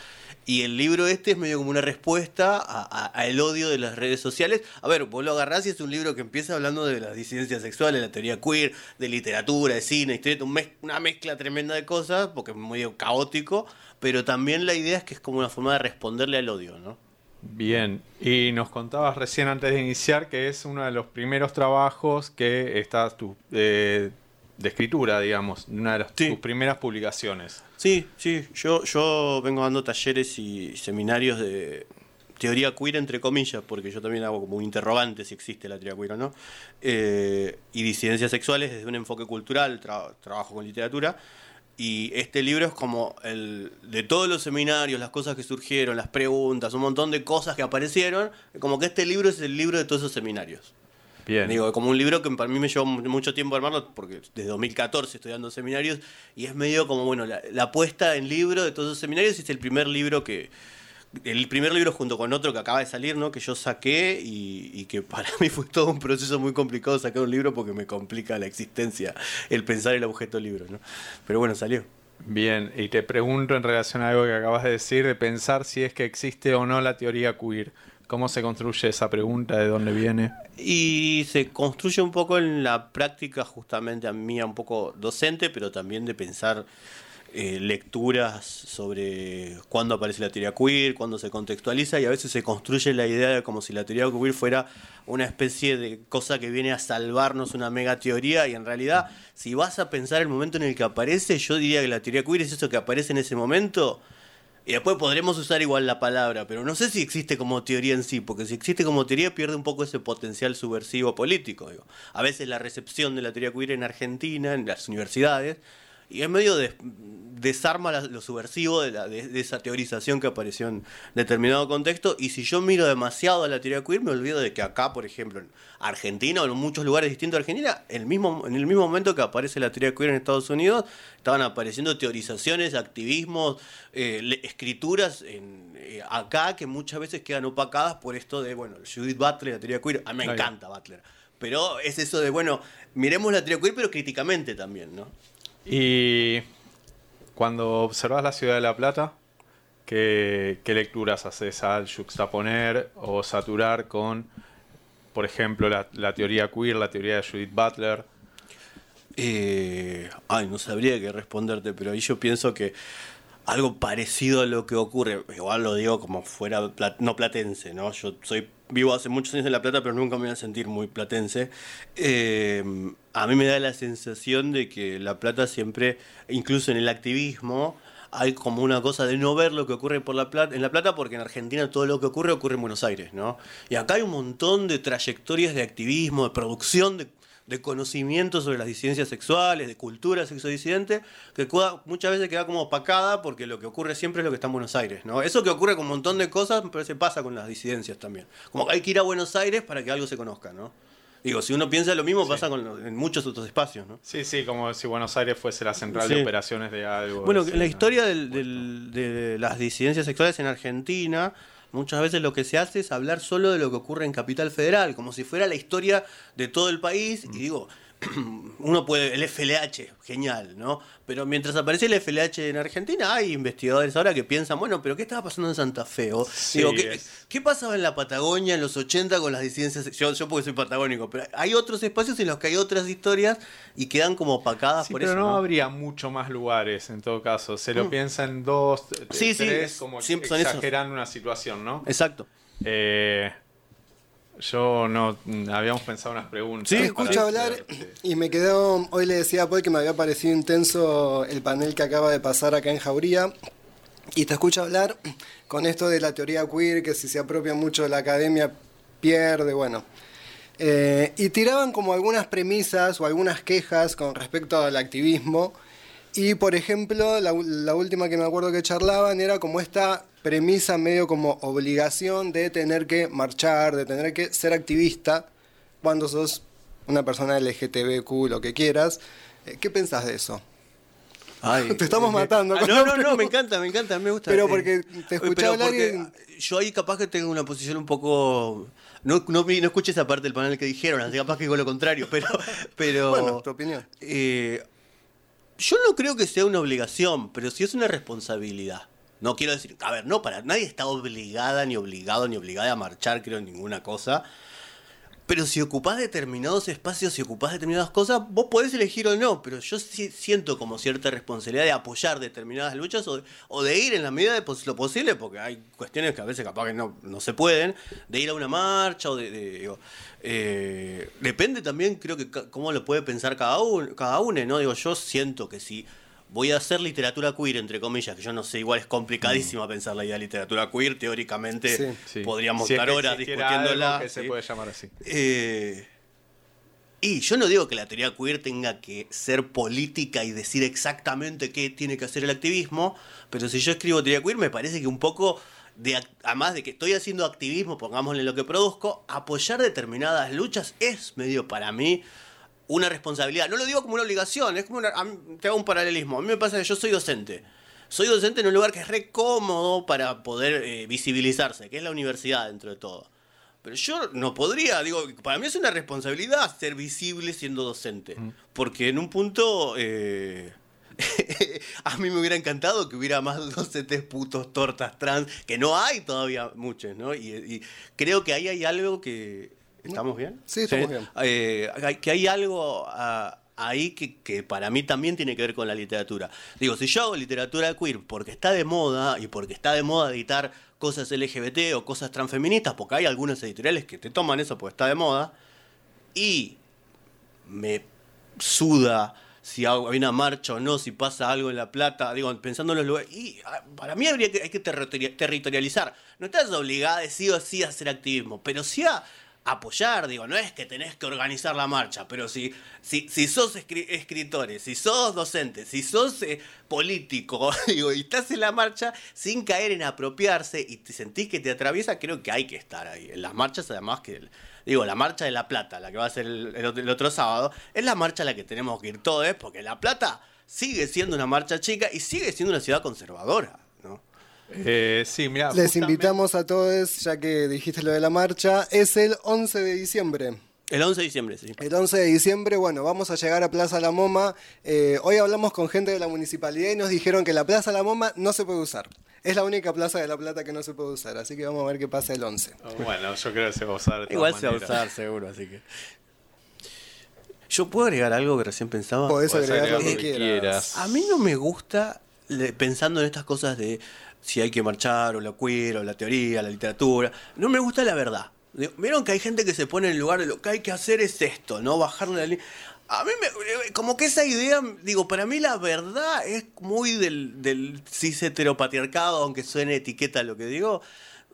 Y el libro este es medio como una respuesta a- a- al odio de las redes sociales. A ver, vos lo agarrás y es un libro que empieza hablando de las disidencias sexuales, la teoría queer, de literatura, de cine, historieta, un mez- una mezcla tremenda de cosas, porque es medio caótico, pero también la idea es que es como una forma de responderle al odio, ¿no? Bien, y nos contabas recién antes de iniciar que es uno de los primeros trabajos que estás tu, eh, de escritura, digamos, una de las, tus primeras publicaciones. Sí, sí, yo, yo vengo dando talleres y seminarios de teoría queer entre comillas, porque yo también hago como un interrogante si existe la teoría queer o no, eh, y disidencias sexuales desde un enfoque cultural, tra- trabajo con literatura, y este libro es como el de todos los seminarios, las cosas que surgieron, las preguntas, un montón de cosas que aparecieron, como que este libro es el libro de todos esos seminarios. Bien. Digo, como un libro que para mí me llevó mu- mucho tiempo armarlo, porque desde 2014 estoy dando seminarios, y es medio como, bueno, la, la puesta en libro de todos esos seminarios y es el primer libro que. El primer libro junto con otro que acaba de salir, ¿no? Que yo saqué y, y que para mí fue todo un proceso muy complicado sacar un libro porque me complica la existencia el pensar el objeto libro, ¿no? Pero bueno, salió. Bien, y te pregunto en relación a algo que acabas de decir, de pensar si es que existe o no la teoría queer. ¿Cómo se construye esa pregunta? ¿De dónde viene? Y se construye un poco en la práctica justamente a mí un poco docente, pero también de pensar eh, lecturas sobre cuándo aparece la teoría queer, cuándo se contextualiza y a veces se construye la idea de como si la teoría queer fuera una especie de cosa que viene a salvarnos una mega teoría y en realidad si vas a pensar el momento en el que aparece, yo diría que la teoría queer es eso que aparece en ese momento y después podremos usar igual la palabra, pero no sé si existe como teoría en sí, porque si existe como teoría pierde un poco ese potencial subversivo político. A veces la recepción de la teoría queer en Argentina, en las universidades, y es medio des- desarma la- lo subversivo de, la- de- de esa teorización que apareció en determinado contexto. Y si yo miro demasiado a la teoría queer, me olvido de que acá, por ejemplo, en Argentina o en muchos lugares distintos de Argentina, el mismo, en el mismo momento que aparece la teoría queer en Estados Unidos, estaban apareciendo teorizaciones, activismos, eh, le- escrituras en, eh, acá que muchas veces quedan opacadas por esto de, bueno, Judith Butler, la teoría queer. A mí me encanta Butler. Pero es eso de, bueno, miremos la teoría queer, pero críticamente también, ¿no? Y cuando observas la ciudad de La Plata, ¿qué, lecturas haces al juxtaponer o saturar con, por ejemplo, la, teoría queer, la teoría de Judith Butler? Eh, ay, no sabría qué responderte, pero ahí yo pienso que algo parecido a lo que ocurre, igual lo digo como fuera no platense, ¿no? Yo soy vivo hace muchos años en La Plata, pero nunca me voy a sentir muy platense. Eh, a mí me da la sensación de que La Plata siempre, incluso en el activismo, hay como una cosa de no ver lo que ocurre por la Plata, en La Plata, porque en Argentina todo lo que ocurre ocurre en Buenos Aires, ¿no? Y acá hay un montón de trayectorias de activismo, de producción de de conocimiento sobre las disidencias sexuales, de cultura sexodisidente, que muchas veces queda como opacada porque lo que ocurre siempre es lo que está en Buenos Aires, ¿no? Eso que ocurre con un montón de cosas, pero se pasa con las disidencias también. Como que hay que ir a Buenos Aires para que algo se conozca, ¿no? Digo, si uno piensa lo mismo, pasa con, en muchos otros espacios, ¿no? Sí, sí, como si Buenos Aires fuese la central Sí. de operaciones de algo. Bueno, así, la ¿no? historia del- del- de las disidencias sexuales en Argentina, muchas veces lo que se hace es hablar solo de lo que ocurre en Capital Federal, como si fuera la historia de todo el país. Y digo, uno puede, el FLH, genial, ¿no? Pero mientras aparece el FLH en Argentina, hay investigadores ahora que piensan, bueno, pero ¿qué estaba pasando en Santa Fe? O, Sí, digo, ¿qué, qué pasaba en la Patagonia en los 80 con las disidencias? Yo, yo porque soy patagónico, pero hay otros espacios en los que hay otras historias y quedan como opacadas Sí, por pero eso. no, ¿no? habría mucho más lugares en todo caso. Se lo Mm. piensa en dos, Sí, tres, es- como exagerando una situación, ¿no? Exacto. Eh, yo no mm, habíamos pensado unas preguntas. Para escucho hablar hacerte. y me quedó, hoy le decía a Paul que me había parecido intenso el panel que acaba de pasar acá en Jauría. Y te escucho hablar con esto de la teoría queer, que si se apropia mucho de la academia pierde, bueno. Eh, y tiraban como algunas premisas o algunas quejas con respecto al activismo. Y por ejemplo, la última que me acuerdo que charlaban era como esta premisa medio como obligación de tener que marchar, de tener que ser activista cuando sos una persona LGTBQ, lo que quieras. Eh, ¿Qué pensás de eso? Ay, Te estamos eh, matando. ah, no, no, no, me encanta, me encanta, me gusta. Pero eh, porque te escuché pero hablar Yo ahí capaz que tengo una posición un poco... No, no, no escuché esa parte del panel que dijeron, así capaz que digo lo contrario, pero... pero Bueno, tu opinión. eh, yo no creo que sea una obligación, pero sí es una responsabilidad. No quiero decir, a ver, no, para nadie está obligada, ni obligado, ni obligada a marchar, creo, en ninguna cosa. Pero si ocupás determinados espacios, si ocupás determinadas cosas, vos podés elegir o no, pero yo sí siento como cierta responsabilidad de apoyar determinadas luchas o, de ir en la medida de lo posible, porque hay cuestiones que a veces capaz que no, no se pueden, de ir a una marcha o de... eh, depende también, creo que cómo lo puede pensar cada uno, cada uno, ¿no? Digo, yo siento que si voy a hacer literatura queer, entre comillas, que yo no sé, igual es complicadísima pensar la idea de literatura queer, teóricamente Sí, sí. podríamos Si es estar que horas discutiéndola. algo que se puede llamar así. Eh, y yo no digo que la teoría queer tenga que ser política y decir exactamente qué tiene que hacer el activismo, pero si yo escribo teoría queer me parece que un poco, de, además de que estoy haciendo activismo, pongámosle lo que produzco, apoyar determinadas luchas es medio para mí una responsabilidad. No lo digo como una obligación, es como una, te hago un paralelismo. A mí me pasa que yo soy docente. Soy docente en un lugar que es re cómodo para poder eh, visibilizarse, que es la universidad dentro de todo. Pero yo no podría, digo, para mí es una responsabilidad ser visible siendo docente. Porque en un punto, eh, a mí me hubiera encantado que hubiera más docentes putos, tortas, trans, que no hay todavía muchos, ¿no? Y, y creo que ahí hay algo que... ¿Estamos bien? Sí, estamos bien. Eh, hay- que hay algo ah, ahí que, que para mí también tiene que ver con la literatura. Digo, si yo hago literatura queer porque está de moda y porque está de moda editar cosas LGBT o cosas transfeministas, porque hay algunas editoriales que te toman eso porque está de moda, y me suda si hago- hay una marcha o no, si pasa algo en La Plata, digo, pensando en los lugares. Y ah, para mí habría que, hay que territori- territorializar. No estás obligada de sí o sí a hacer activismo, pero sí a apoyar, digo, no es que tenés que organizar la marcha, pero si, si, si sos escri- escritores, si sos docentes, si sos eh, político, digo, y estás en la marcha sin caer en apropiarse y te sentís que te atraviesa, creo que hay que estar ahí. En las marchas, además que, digo, la marcha de La Plata, la que va a ser el, el otro- sábado, es la marcha a la que tenemos que ir todos, porque La Plata sigue siendo una marcha chica y sigue siendo una ciudad conservadora. Eh, sí, mira, Les invitamos a todos, ya que dijiste lo de la marcha, es el 11 de diciembre. El 11 de diciembre, sí. El 11 de diciembre, bueno, vamos a llegar a Plaza La Moma. Eh, hoy hablamos con gente de la municipalidad y nos dijeron que la Plaza La Moma no se puede usar. Es la única plaza de La Plata que no se puede usar, así que vamos a ver qué pasa el 11. Bueno, yo creo que se va a usar. de Igual se va a usar, seguro, así que. ¿Yo puedo agregar algo que recién pensaba? Podés Podés agregar agregar lo que lo que quieras. quieras. A mí no me gusta, pensando en estas cosas de si hay que marchar, o lo queer, o la teoría, la literatura, no me gusta la verdad. Vieron que hay gente que se pone en el lugar de lo que hay que hacer es esto, ¿no? Bajarle la línea. A mí me, eh, como que esa idea, digo, para mí la verdad es muy del, del cis heteropatriarcado, aunque suene etiqueta lo que digo.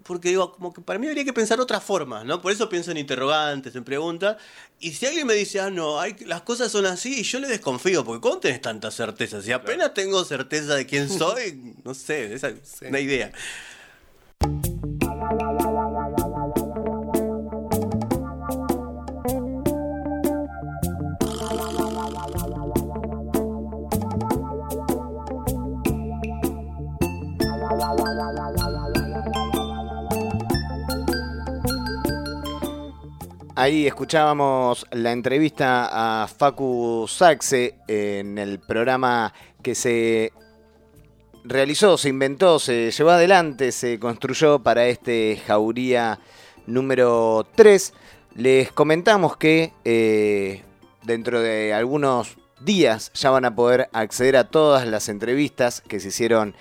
Porque digo, como que para mí habría que pensar otras formas, ¿no? Por eso pienso en interrogantes, en preguntas. Y si alguien me dice, ah, no, hay, las cosas son así, yo le desconfío, porque ¿cómo tenés tanta certeza? Si apenas tengo certeza de quién soy, no sé, esa es una idea. Ahí escuchábamos la entrevista a Facu Saxe en el programa que se realizó, se inventó, se llevó adelante, se construyó para este Jauría número 3. Les comentamos que eh, dentro de algunos días ya van a poder acceder a todas las entrevistas que se hicieron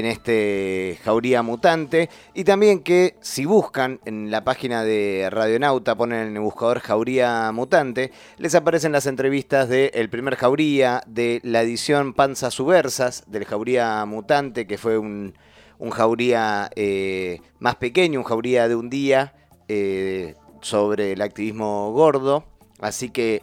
en este Jauría Mutante y también que si buscan en la página de Radionauta, ponen en el buscador Jauría Mutante, les aparecen las entrevistas del primer Jauría, de la edición Panza Subversas, del Jauría Mutante, que fue un, un Jauría eh, más pequeño, un Jauría de un día eh, sobre el activismo gordo. Así que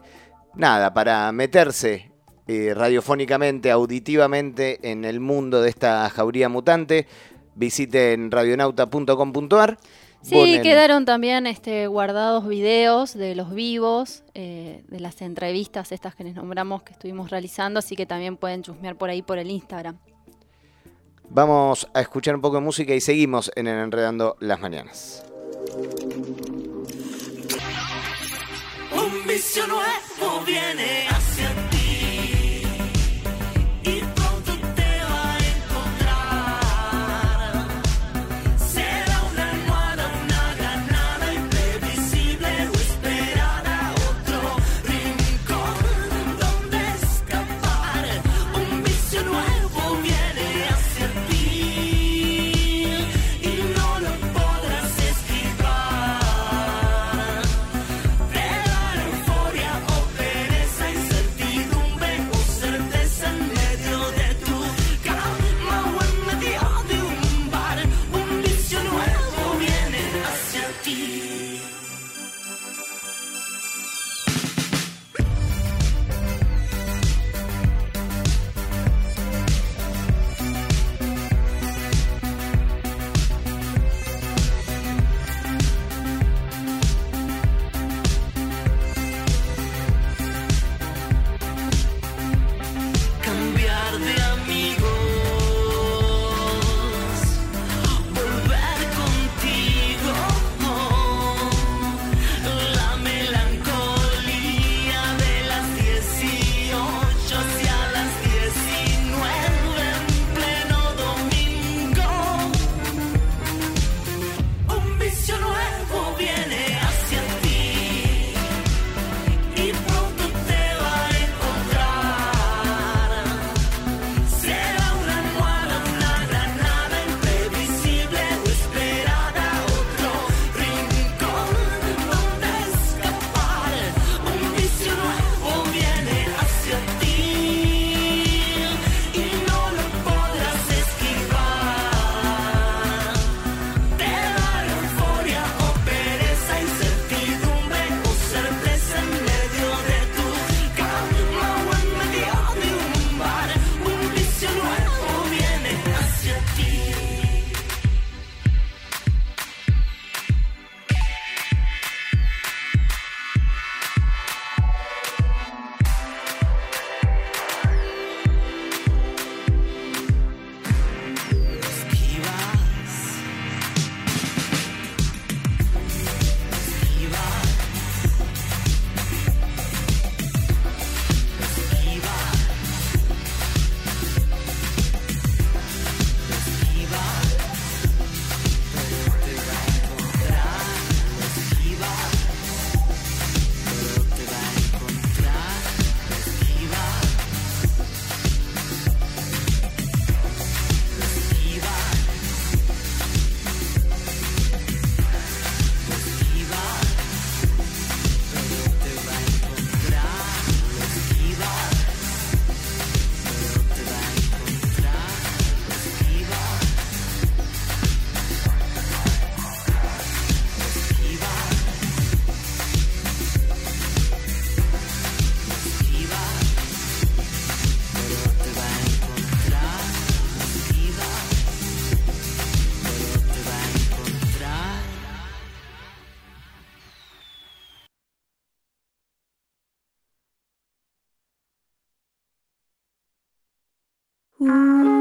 nada, para meterse eh, radiofónicamente, auditivamente en el mundo de esta jauría mutante, visiten radionauta.com.ar. Sí, ponen- quedaron también este, guardados videos de los vivos, eh, de las entrevistas estas que les nombramos que estuvimos realizando, así que también pueden chusmear por ahí por el Instagram. Vamos a escuchar un poco de música y seguimos en el Enredando las Mañanas. Un vicio nuevo viene Ooh.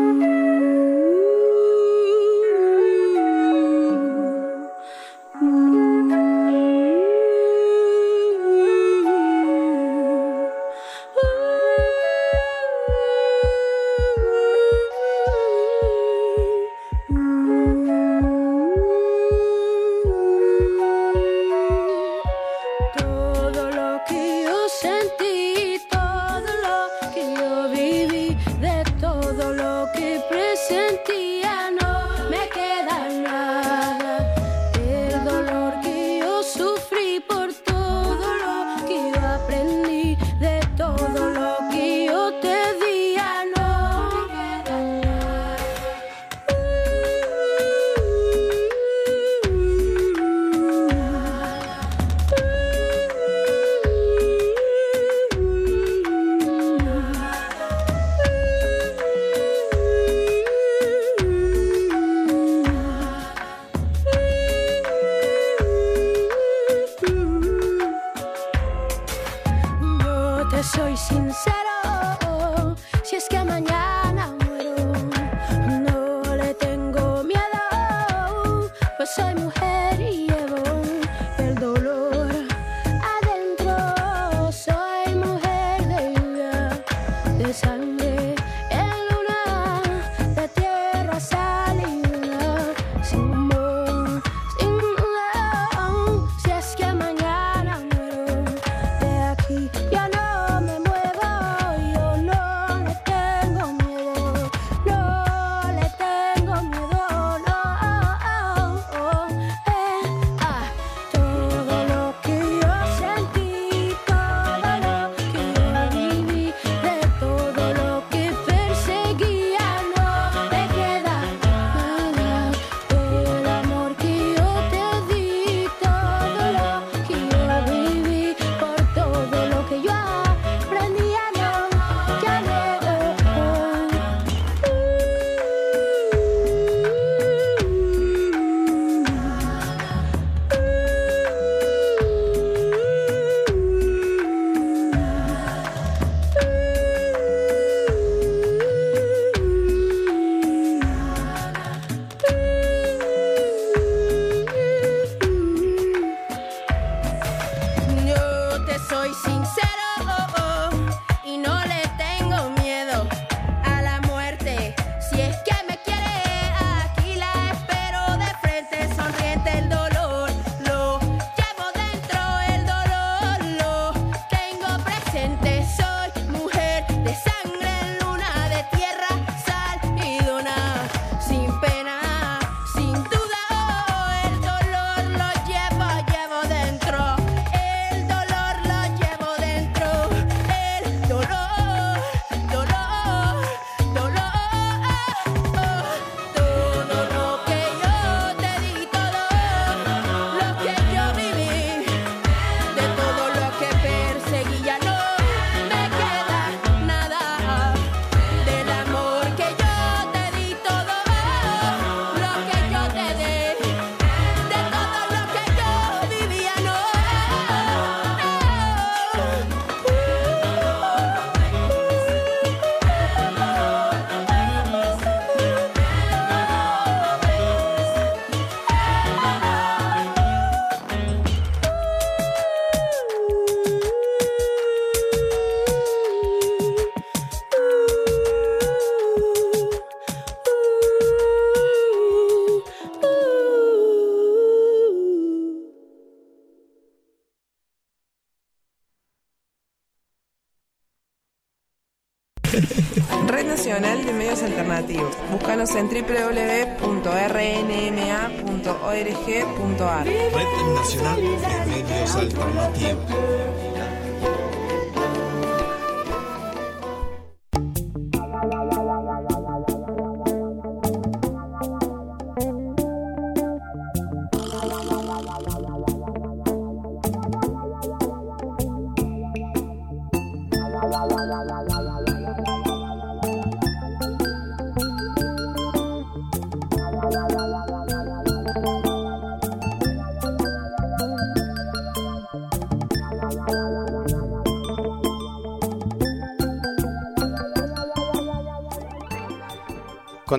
En www.rnma.org.ar. Red Nacional de Medios Alternativos.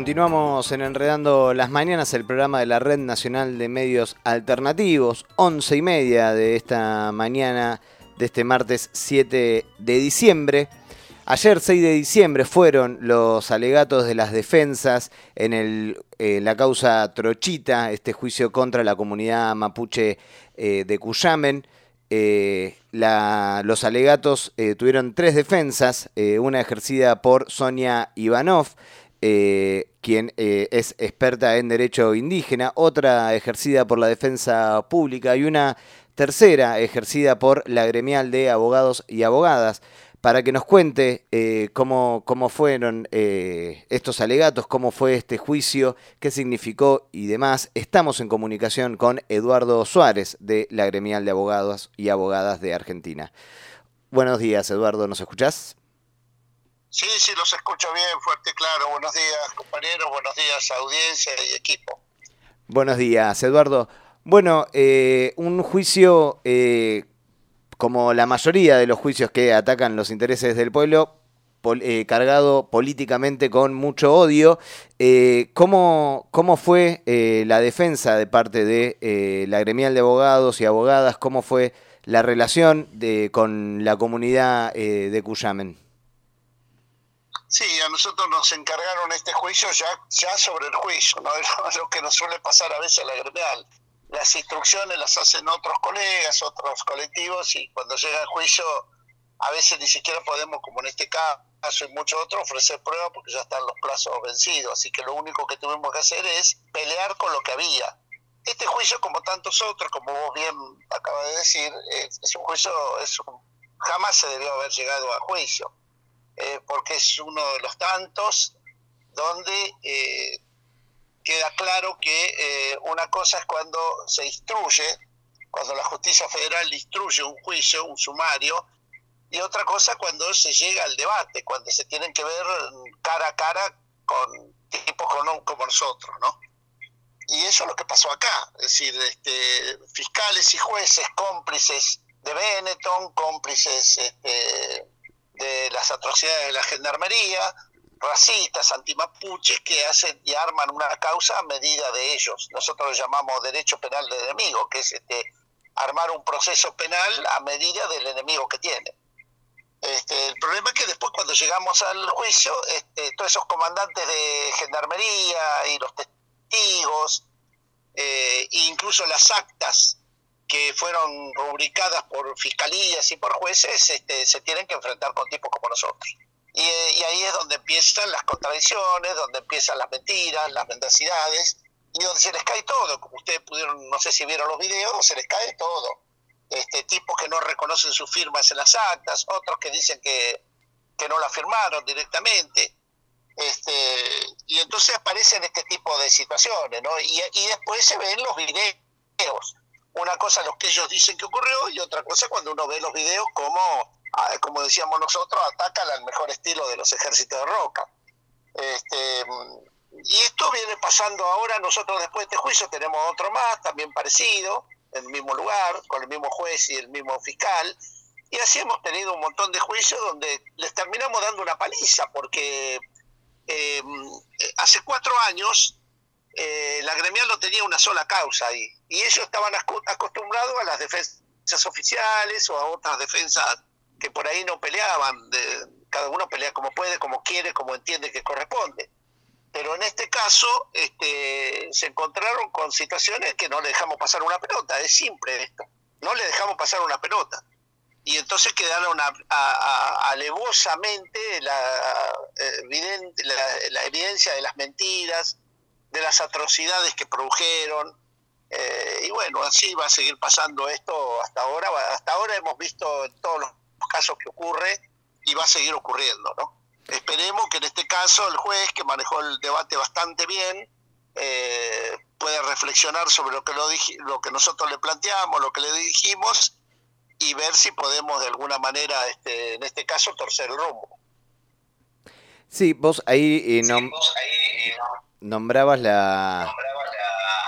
Continuamos en Enredando las Mañanas, el programa de la Red Nacional de Medios Alternativos, once y media de esta mañana de este martes 7 de diciembre. Ayer 6 de diciembre fueron los alegatos de las defensas en el, eh, la causa Trochita, este juicio contra la comunidad mapuche eh, de Cuyamen. Eh, los alegatos tuvieron tres defensas, una ejercida por Sonia Ivanov, quien eh, es experta en derecho indígena, otra ejercida por la defensa pública y una tercera ejercida por la gremial de abogados y abogadas, para que nos cuente eh, cómo, cómo fueron eh, estos alegatos, cómo fue este juicio, qué significó y demás. Estamos en comunicación con Eduardo Suárez de la gremial de abogados y abogadas de Argentina. Buenos días, Eduardo, ¿nos escuchás? Sí, sí, los escucho bien, fuerte y claro. Buenos días, compañeros, buenos días, audiencia y equipo. Buenos días, Eduardo. Bueno, eh, un juicio eh, como la mayoría de los juicios que atacan los intereses del pueblo, eh, cargado políticamente con mucho odio. Eh, ¿cómo, ¿Cómo fue eh, la defensa de parte de la gremial de abogados y abogadas? ¿Cómo fue la relación de, con la comunidad de Cuyamen? Sí, a nosotros nos encargaron este juicio ya, ya sobre el juicio, ¿no? Lo que nos suele pasar a veces a la gremial. Las instrucciones las hacen otros colegas, otros colectivos, y cuando llega el juicio, a veces ni siquiera podemos, como en este caso y muchos otros, ofrecer pruebas porque ya están los plazos vencidos. Así que lo único que tuvimos que hacer es pelear con lo que había. Este juicio, como tantos otros, como vos bien acabas de decir, es, es un juicio, es un- jamás se debió haber llegado a juicio eh, porque es uno de los tantos donde eh, queda claro que eh, una cosa es cuando se instruye, cuando la justicia federal instruye un juicio, un sumario, y otra cosa cuando se llega al debate, cuando se tienen que ver cara a cara con tipos como, nosotros, ¿no? Y eso es lo que pasó acá, es decir, este, fiscales y jueces cómplices de Benetton, cómplices este, de las atrocidades de la gendarmería, racistas, antimapuches, que hacen y arman una causa a medida de ellos. Nosotros lo llamamos derecho penal del enemigo, que es este, armar un proceso penal a medida del enemigo que tiene. Este, el problema es que después cuando llegamos al juicio, este, todos esos comandantes de gendarmería y los testigos, eh, incluso las actas que fueron rubricadas por fiscalías y por jueces, este, se tienen que enfrentar con tipos como nosotros. Y, eh, y ahí es donde empiezan las contradicciones, donde empiezan las mentiras, las mendacidades, y donde se les cae todo, como ustedes pudieron, no sé si vieron los videos, se les cae todo. Este, tipos que no reconocen sus firmas en las actas, otros que dicen que, que no la firmaron directamente. Este, y entonces aparecen este tipo de situaciones, ¿no? Y después se ven los videos. Una cosa lo que ellos dicen que ocurrió y otra cosa cuando uno ve los videos como, ah, como decíamos nosotros, atacan al mejor estilo de los ejércitos de Roca. Este, y esto viene pasando ahora, nosotros después de este juicio tenemos otro más, también parecido, en el mismo lugar, con el mismo juez y el mismo fiscal, y así hemos tenido un montón de juicios donde les terminamos dando una paliza, porque eh, hace cuatro años eh, la gremial no tenía una sola causa ahí, y ellos estaban acostumbrados a las defensas oficiales o a otras defensas que por ahí no peleaban, cada uno pelea como puede, como quiere, como entiende que corresponde. Pero en este caso este, se encontraron con situaciones que no le dejamos pasar una pelota, es simple esto, no le dejamos pasar una pelota. Y entonces quedaron alevosamente eh, la evidencia de las mentiras, de las atrocidades que produjeron. Eh, y bueno, así va a seguir pasando esto hasta ahora. Hasta ahora hemos visto en todos los casos que ocurre y va a seguir ocurriendo, ¿no? Esperemos que en este caso el juez, que manejó el debate bastante bien, eh, pueda reflexionar sobre lo que, lo, lo que nosotros le planteamos, lo que le dijimos, y ver si podemos de alguna manera, este, en este caso, torcer el rumbo. Sí, vos ahí, eh, nom- nombrabas la,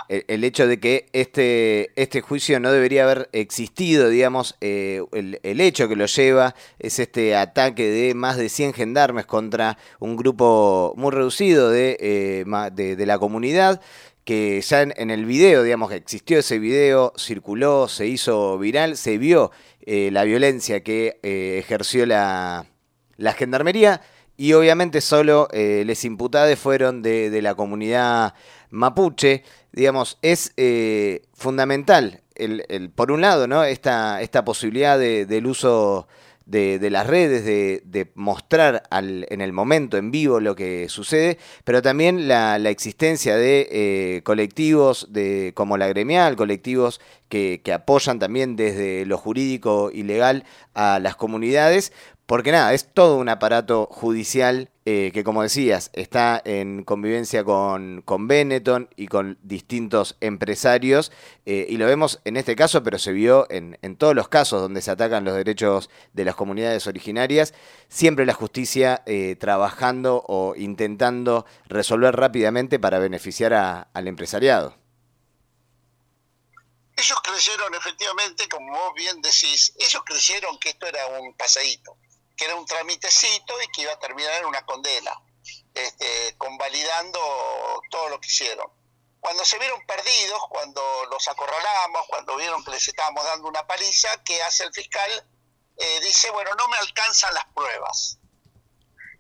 el, hecho de que este, este juicio no debería haber existido, digamos, eh, el, el hecho que lo lleva es este ataque de más de 100 gendarmes contra un grupo muy reducido de, eh, de, la comunidad que ya en, el video, digamos existió ese video, circuló, se hizo viral, se vio eh, la violencia que ejerció la, la gendarmería y obviamente solo eh, les imputados fueron de la comunidad mapuche. Digamos, es eh, fundamental, el, el- por un lado, ¿no? esta, esta posibilidad de- del uso de, de las redes, de, mostrar al- en el momento, en vivo, lo que sucede, pero también la, la existencia de eh, colectivos de, como la gremial, colectivos que, que apoyan también desde lo jurídico y legal a las comunidades, porque nada, es todo un aparato judicial eh, que, como decías, está en convivencia con, con Benetton y con distintos empresarios. eh, y lo vemos en este caso, pero se vio en, todos los casos donde se atacan los derechos de las comunidades originarias. Siempre la justicia eh, trabajando o intentando resolver rápidamente para beneficiar a- al empresariado. ellos creyeron efectivamente, como vos bien decís, ellos creyeron que esto era un paseíto, que era un tramitecito y que iba a terminar en una condena, este, convalidando todo lo que hicieron. Cuando se vieron perdidos, cuando los acorralamos, cuando vieron que les estábamos dando una paliza, ¿qué hace el fiscal? Eh, dice, bueno, no me alcanzan las pruebas.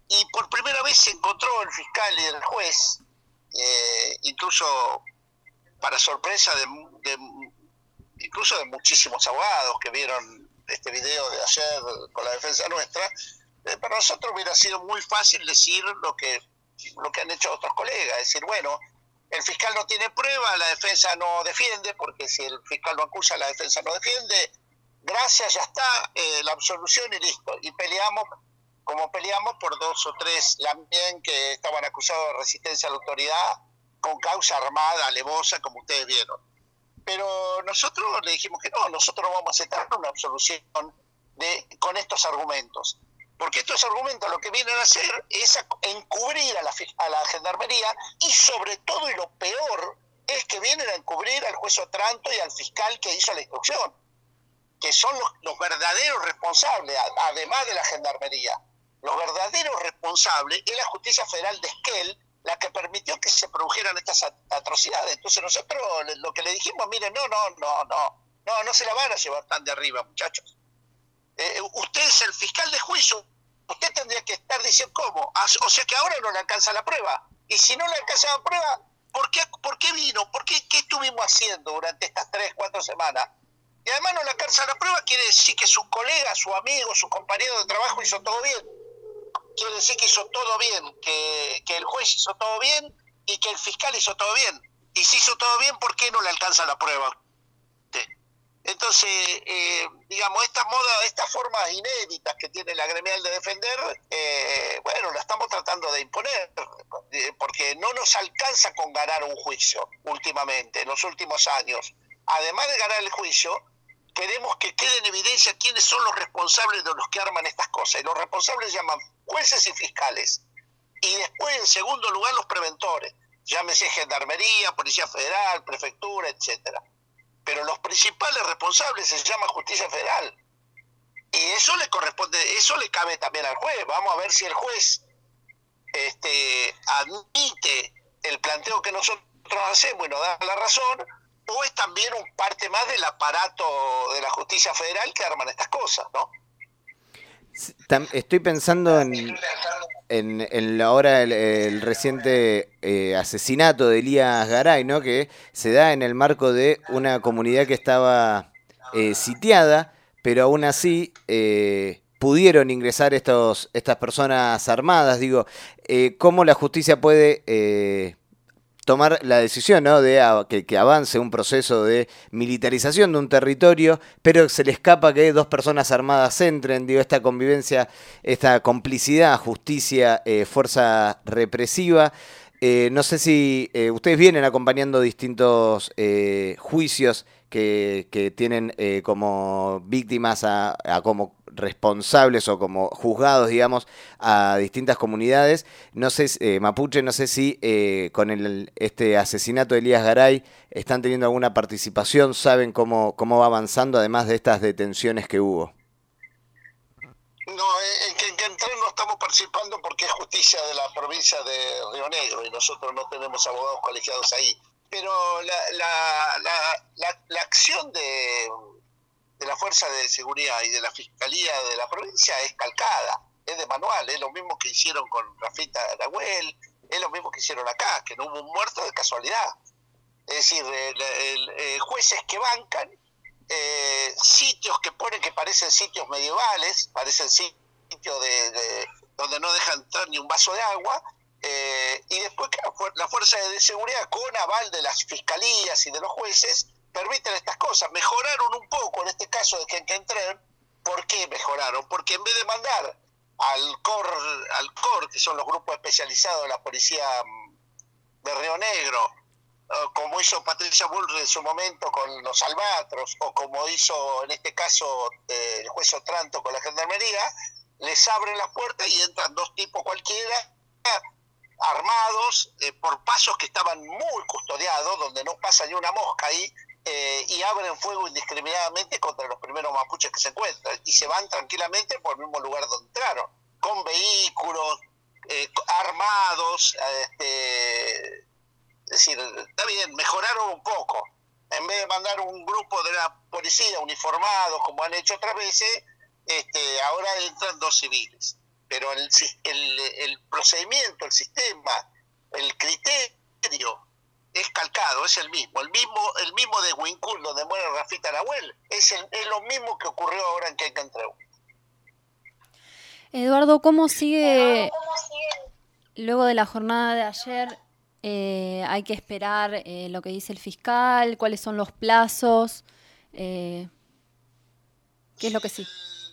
Y por primera vez se encontró el fiscal y el juez, eh, incluso para sorpresa de, de- incluso de muchísimos abogados que vieron este video de ayer con la defensa nuestra, eh, para nosotros hubiera sido muy fácil decir lo que, lo que han hecho otros colegas, decir, bueno, el fiscal no tiene prueba, la defensa no defiende, porque si el fiscal no acusa, la defensa no defiende, gracias, ya está, eh, la absolución y listo. Y peleamos como peleamos por dos o tres también que estaban acusados de resistencia a la autoridad con causa armada, alevosa, como ustedes vieron. Pero nosotros le dijimos que no, nosotros no vamos a aceptar una absolución de, con estos argumentos. Porque estos argumentos lo que vienen a hacer es a- encubrir a la, a la gendarmería y sobre todo y lo peor es que vienen a encubrir al juez Otranto y al fiscal que hizo la instrucción, que son los, los verdaderos responsables, además de la gendarmería. Los verdaderos responsables es la justicia federal de Esquel, la que permitió que se produjeran estas at- atrocidades. Entonces nosotros lo que le dijimos, miren, no, no, no, no, no, no se la van a llevar tan de arriba, muchachos. Eh, usted es el fiscal de juicio, usted tendría que estar diciendo cómo. Ah, O sea que ahora no le alcanza la prueba. Y si no le alcanza la prueba, ¿por qué, por qué vino? ¿Por qué, ¿Qué estuvimos haciendo durante estas tres, cuatro semanas? Y además no le alcanza la prueba, quiere decir que su colega, su amigo, su compañero de trabajo hizo todo bien. Quiere decir que hizo todo bien, que, que el juez hizo todo bien y que el fiscal hizo todo bien. Y si hizo todo bien, ¿por qué no le alcanza la prueba? Entonces, eh, digamos, esta moda, estas formas inéditas que tiene la gremial de defender, eh, bueno, la estamos tratando de imponer, eh, porque no nos alcanza con ganar un juicio últimamente, en los últimos años. Además de ganar el juicio, queremos que quede en evidencia quiénes son los responsables de los que arman estas cosas. Y los responsables llaman jueces y fiscales. Y después, en segundo lugar, los preventores. Llámese Gendarmería, Policía Federal, Prefectura, etcétera pero los principales responsables se llama justicia federal. Y eso le corresponde, eso le cabe también al juez. Vamos a ver si el juez este, admite el planteo que nosotros hacemos y nos da la razón, o es también un parte más del aparato de la justicia federal que arman estas cosas, ¿no? Estoy pensando en, en, en la ahora el, reciente eh, asesinato de Elías Garay, ¿no? Que se da en el marco de una comunidad que estaba eh, sitiada, pero aún así eh, pudieron ingresar estos, estas personas armadas. Digo, ¿cómo la justicia puede tomar la decisión ¿no? de que, avance un proceso de militarización de un territorio, pero se le escapa que dos personas armadas entren, digo, esta convivencia, esta complicidad, justicia, eh, fuerza represiva. Eh, no sé si eh, ustedes vienen acompañando distintos juicios que, que tienen eh, como víctimas a, a como responsables o como juzgados, digamos, a distintas comunidades. No sé, eh, Mapuche, no sé si eh, con el, este asesinato de Elías Garay están teniendo alguna participación, saben cómo, cómo va avanzando, además de estas detenciones que hubo. No, en que, en que entrar no estamos participando porque es justicia de la provincia de Río Negro y nosotros no tenemos abogados colegiados ahí. Pero la, la, la, la, acción de, de la Fuerza de Seguridad y de la Fiscalía de la provincia es calcada, es de manual, es lo mismo que hicieron con Rafita Nahuel, es lo mismo que hicieron acá, que no hubo un muerto de casualidad. Es decir, el- eh, jueces que bancan eh, sitios que ponen que parecen sitios medievales, parecen sitios de, de- donde no dejan entrar ni un vaso de agua, eh, y después claro, la fuerza de seguridad con aval de las fiscalías y de los jueces permiten estas cosas. Mejoraron un poco en este caso de que en que entren. ¿Por qué mejoraron? Porque en vez de mandar al COR, al COR, que son los grupos especializados de la policía mm, de Río Negro, como hizo Patricia Bull en su momento con los albatros, o como hizo en este caso eh, el juez Otranto con la gendarmería, les abren las puertas y entran dos tipos cualquiera, armados, eh, por pasos que estaban muy custodiados, donde no pasa ni una mosca ahí, eh, y abren fuego indiscriminadamente contra los primeros mapuches que se encuentran y se van tranquilamente por el mismo lugar donde entraron, con vehículos, eh, armados, este, es decir, está bien, mejoraron un poco. En vez de mandar un grupo de la policía uniformados, como han hecho otras veces, este, ahora entran dos civiles. Pero el, el, el procedimiento, el sistema, el criterio es calcado, es el mismo. El mismo, el mismo de Wincul, donde muere Rafita Nahuel, es, el- es lo mismo que ocurrió ahora en Quencantreu. Eduardo, ¿cómo sigue luego de la jornada de ayer? eh, hay que esperar eh, lo que dice el fiscal, cuáles son los plazos, eh, qué es lo que sí.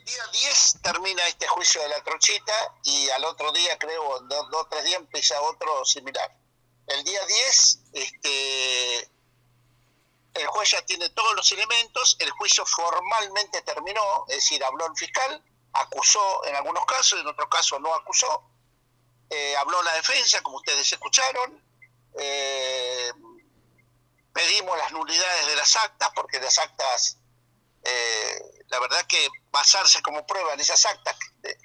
Día 10 termina este juicio de la trochita y al otro día, creo, dos o tres días empieza otro similar. El día 10, este, el juez ya tiene todos los elementos, el juicio formalmente terminó, es decir, habló el fiscal, acusó en algunos casos, en otros casos no acusó, eh, habló la defensa, como ustedes escucharon, eh, pedimos las nulidades de las actas, porque las actas eh, la verdad que basarse como prueba en esas actas,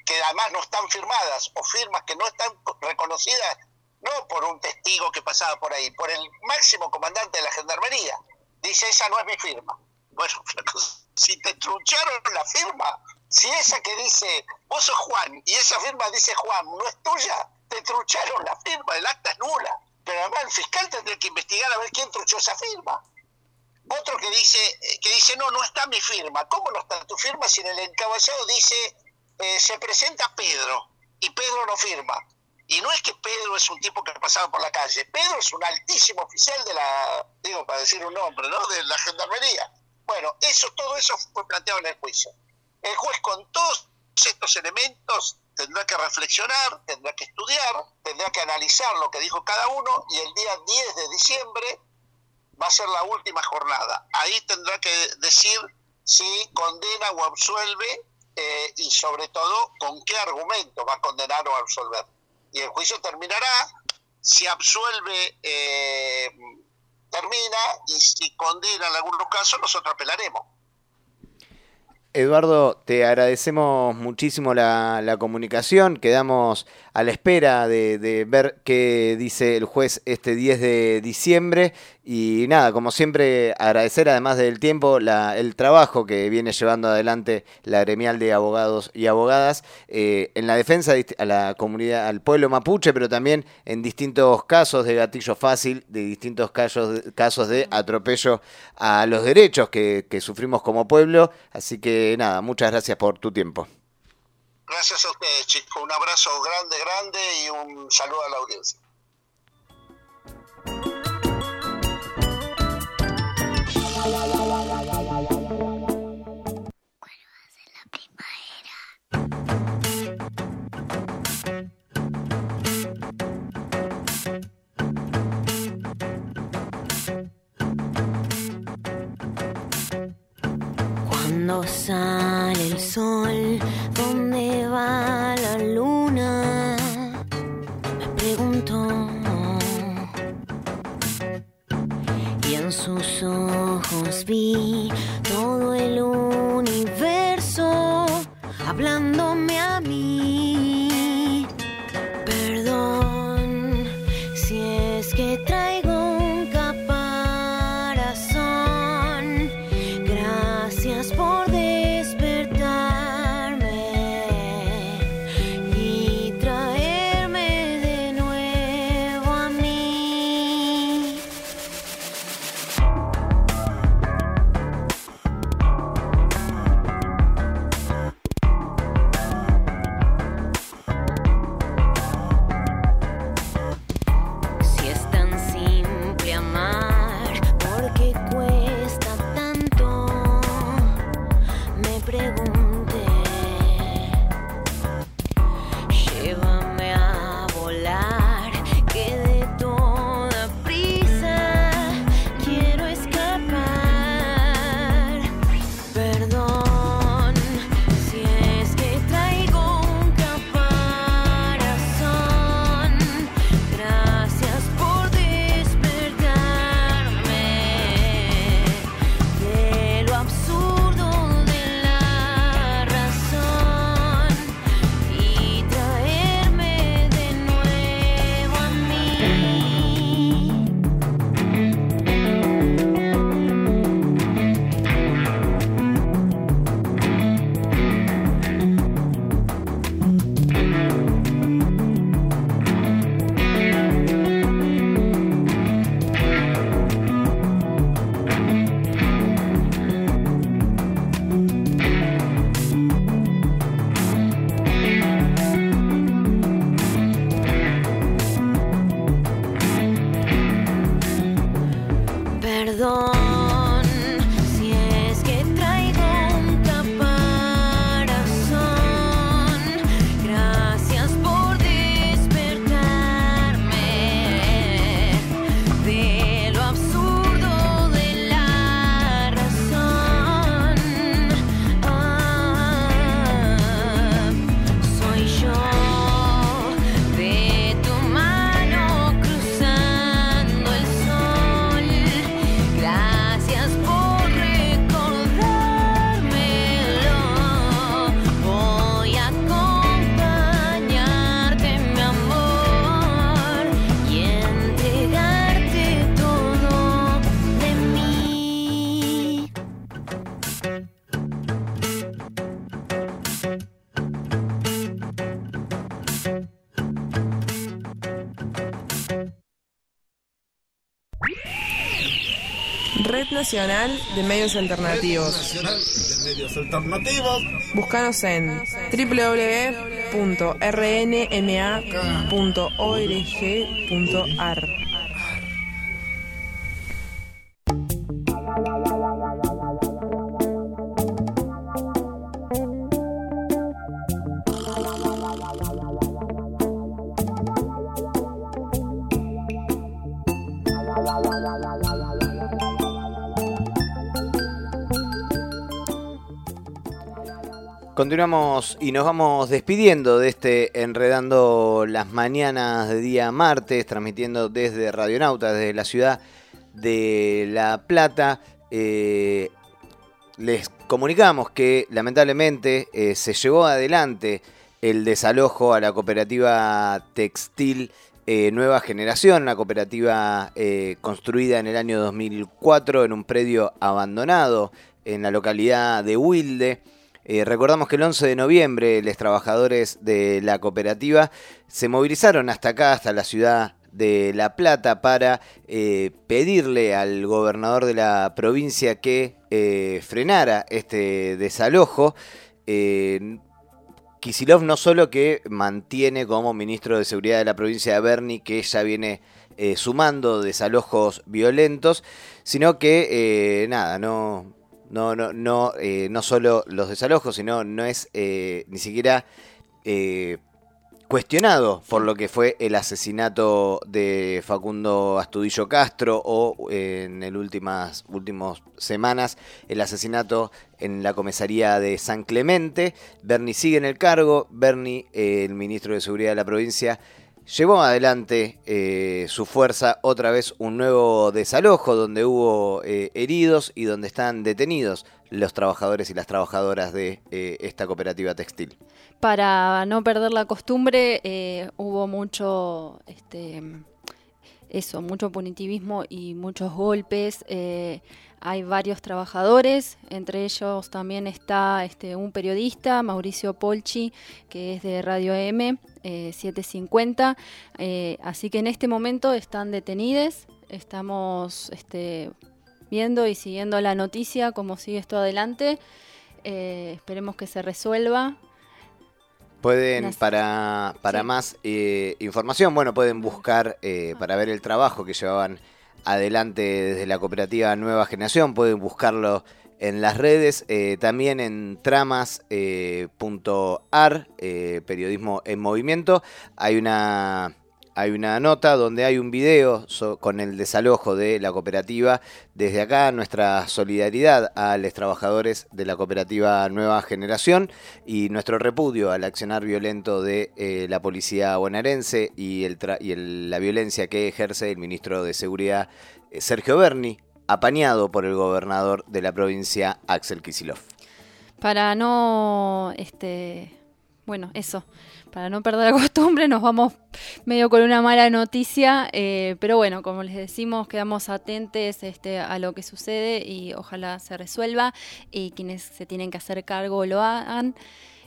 que, además no están firmadas, o firmas que no están reconocidas, no por un testigo que pasaba por ahí, por el máximo comandante de la gendarmería. Dice, esa no es mi firma. Bueno, si te trucharon la firma, si esa que dice, vos sos Juan, y esa firma dice Juan, no es tuya, te trucharon la firma, el acta es nula. Pero además el fiscal tendría que investigar a ver quién truchó esa firma. Otro que dice, eh, que dice, no, no está mi firma. ¿Cómo no está tu firma si en el encabezado dice, eh, se presenta Pedro y Pedro no firma? Y no es que Pedro es un tipo que pasaba por la calle. Pedro es un altísimo oficial de la, digo, para decir un nombre, ¿no? De la gendarmería. Bueno, eso, todo eso fue planteado en el juicio. El juez con todos estos elementos tendrá que reflexionar, tendrá que estudiar, tendrá que analizar lo que dijo cada uno y el día 10 de diciembre va a ser la última jornada. Ahí tendrá que decir si condena o absuelve eh, y sobre todo con qué argumento va a condenar o absolver. Y el juicio terminará, si absuelve eh, termina y si condena en algunos casos nosotros apelaremos. Eduardo, te agradecemos muchísimo la, comunicación. Quedamos a la espera de, de ver qué dice el juez este 10 de diciembre. Y nada, como siempre, agradecer además del tiempo la- el trabajo que viene llevando adelante la gremial de abogados y abogadas eh, en la defensa a la comunidad, al pueblo mapuche, pero también en distintos casos de gatillo fácil, de distintos casos, casos de atropello a los derechos que, que sufrimos como pueblo. Así que nada, muchas gracias por tu tiempo. Gracias a ustedes, chicos. Un abrazo grande, grande y un saludo a la audiencia. Cuando sale el sol, ¿dónde va la luna? Me pregunto. Y en sus ojos vi Nacional de Medios Alternativos. Búscanos en www.rnma.org.ar. Continuamos y nos vamos despidiendo de este Enredando las Mañanas de día martes, transmitiendo desde Radionauta, desde la ciudad de La Plata. Eh, les comunicamos que lamentablemente eh, se llevó adelante el desalojo a la cooperativa textil eh, Nueva Generación, una cooperativa construida en el año 2004 en un predio abandonado en la localidad de Wilde. Eh, recordamos que el 11 de noviembre los trabajadores de la cooperativa se movilizaron hasta acá, hasta la ciudad de La Plata, para eh, pedirle al gobernador de la provincia que eh, frenara este desalojo. Kisilov no solo que mantiene como ministro de Seguridad de la provincia de Berni, que ya viene sumando desalojos violentos, sino que, nada, no, no, no, no, eh, no solo los desalojos, sino no es eh, ni siquiera eh, cuestionado por lo que fue el asesinato de Facundo Astudillo Castro o eh, en el últimas últimas semanas el asesinato en la comisaría de San Clemente. Berni sigue en el cargo, Berni, eh, el ministro de Seguridad de la provincia, llevó adelante eh, su fuerza otra vez un nuevo desalojo donde hubo eh, heridos y donde están detenidos los trabajadores y las trabajadoras de eh, esta cooperativa textil. Para no perder la costumbre, hubo mucho, este, eso, mucho punitivismo y muchos golpes. hay varios trabajadores, entre ellos también está este, un periodista, Mauricio Polchi, que es de Radio M eh, 750. eh, así que en este momento están detenidos. Estamos este, viendo y siguiendo la noticia, cómo sigue esto adelante. Eh, esperemos que se resuelva. Pueden, para, para más eh, información, bueno, pueden buscar eh, para ver el trabajo que llevaban adelante desde la cooperativa Nueva Generación, pueden buscarlo en las redes, eh, también en tramas.ar, eh, eh, periodismo en movimiento, hay una, hay una nota donde hay un video so- con el desalojo de la cooperativa. Desde acá nuestra solidaridad a los trabajadores de la cooperativa Nueva Generación y nuestro repudio al accionar violento de la policía bonaerense y, la violencia que ejerce el ministro de Seguridad Sergio Berni, apañado por el gobernador de la provincia Axel Kisilov. Para no, este, bueno, eso, para no perder la costumbre, nos vamos medio con una mala noticia, eh, pero bueno, como les decimos, quedamos atentos este, a lo que sucede y ojalá se resuelva y quienes se tienen que hacer cargo lo hagan.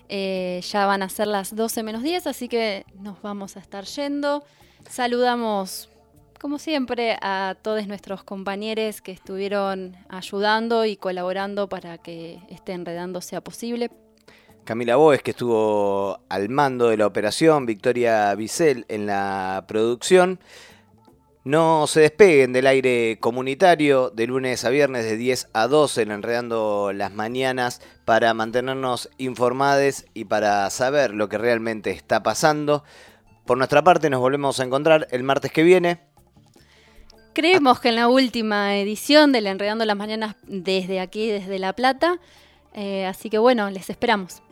Eh, ya van a ser las 12 menos 10, así que nos vamos a estar yendo. Saludamos, como siempre, a todos nuestros compañeros que estuvieron ayudando y colaborando para que este enredando sea posible. Camila Boes, que estuvo al mando de la operación, Victoria Bisel en la producción. No se despeguen del aire comunitario de lunes a viernes de 10 a 12 en Enredando las Mañanas para mantenernos informados y para saber lo que realmente está pasando. Por nuestra parte nos volvemos a encontrar el martes que viene. Creemos que en la última edición del Enredando las Mañanas desde aquí, desde La Plata. Eh, así que bueno, les esperamos.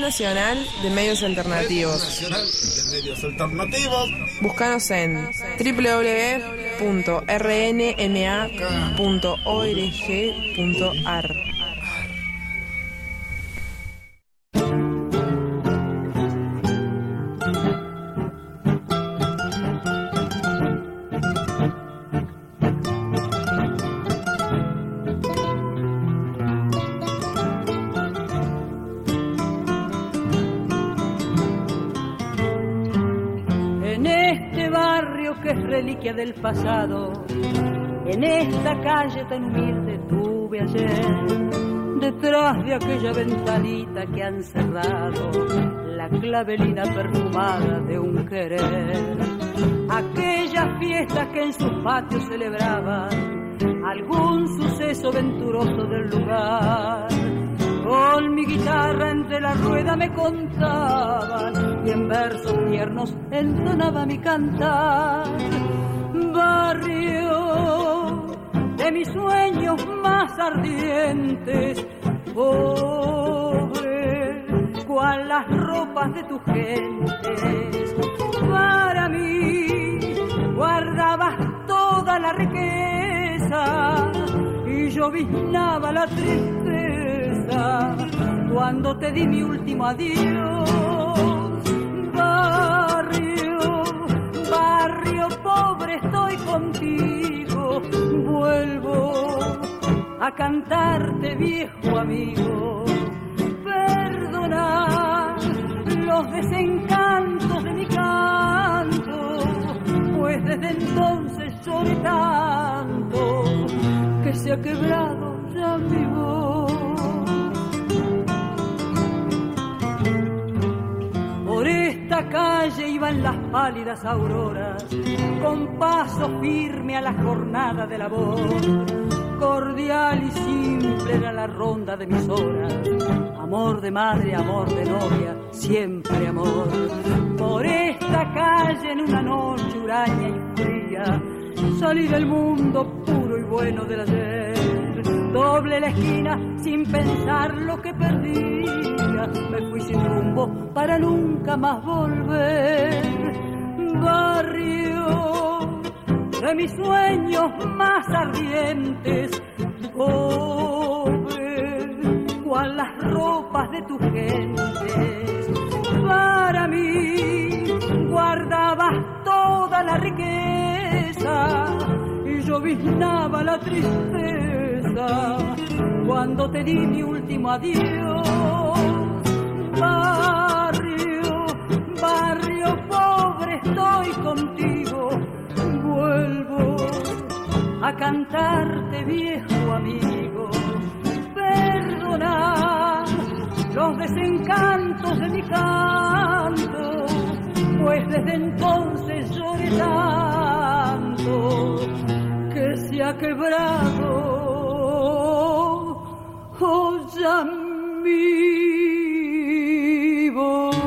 Nacional de Medios Alternativos. Búscanos en www.rnma.org.ar. del pasado, en esta calle tan humilde tuve ayer, detrás de aquella ventanita que han cerrado, la clavelina perfumada de un querer. Aquellas fiestas que en sus patios celebraban algún suceso venturoso del lugar. Con mi guitarra entre la rueda me contaban y en versos tiernos entonaba mi cantar. Barrio de mis sueños más ardientes, pobre, cual las ropas de tus gentes. Para mí guardabas toda la riqueza y yo viznaba la tristeza cuando te di mi último adiós. Barrio pobre, estoy contigo, vuelvo a cantarte viejo amigo. Perdona los desencantos de mi canto, pues desde entonces lloré tanto que se ha quebrado ya mi voz. Esta calle iban las pálidas auroras, con paso firme a la jornada de labor. Cordial y simple era la ronda de mis horas. Amor de madre, amor de novia, siempre amor. Por esta calle en una noche huraña y fría, salí del mundo puro y bueno del ayer. Doble la esquina sin pensar lo que Me fui sin rumbo para nunca más volver. Barrio de mis sueños más ardientes, pobre, cual las ropas de tus gentes. Para mí guardabas toda la riqueza y yo viznaba la tristeza cuando te di mi último adiós. Barrio, barrio pobre, estoy contigo. Vuelvo a cantarte, viejo amigo. Perdona los desencantos de mi canto, pues desde entonces lloré tanto que se ha quebrado. Oh, Oh.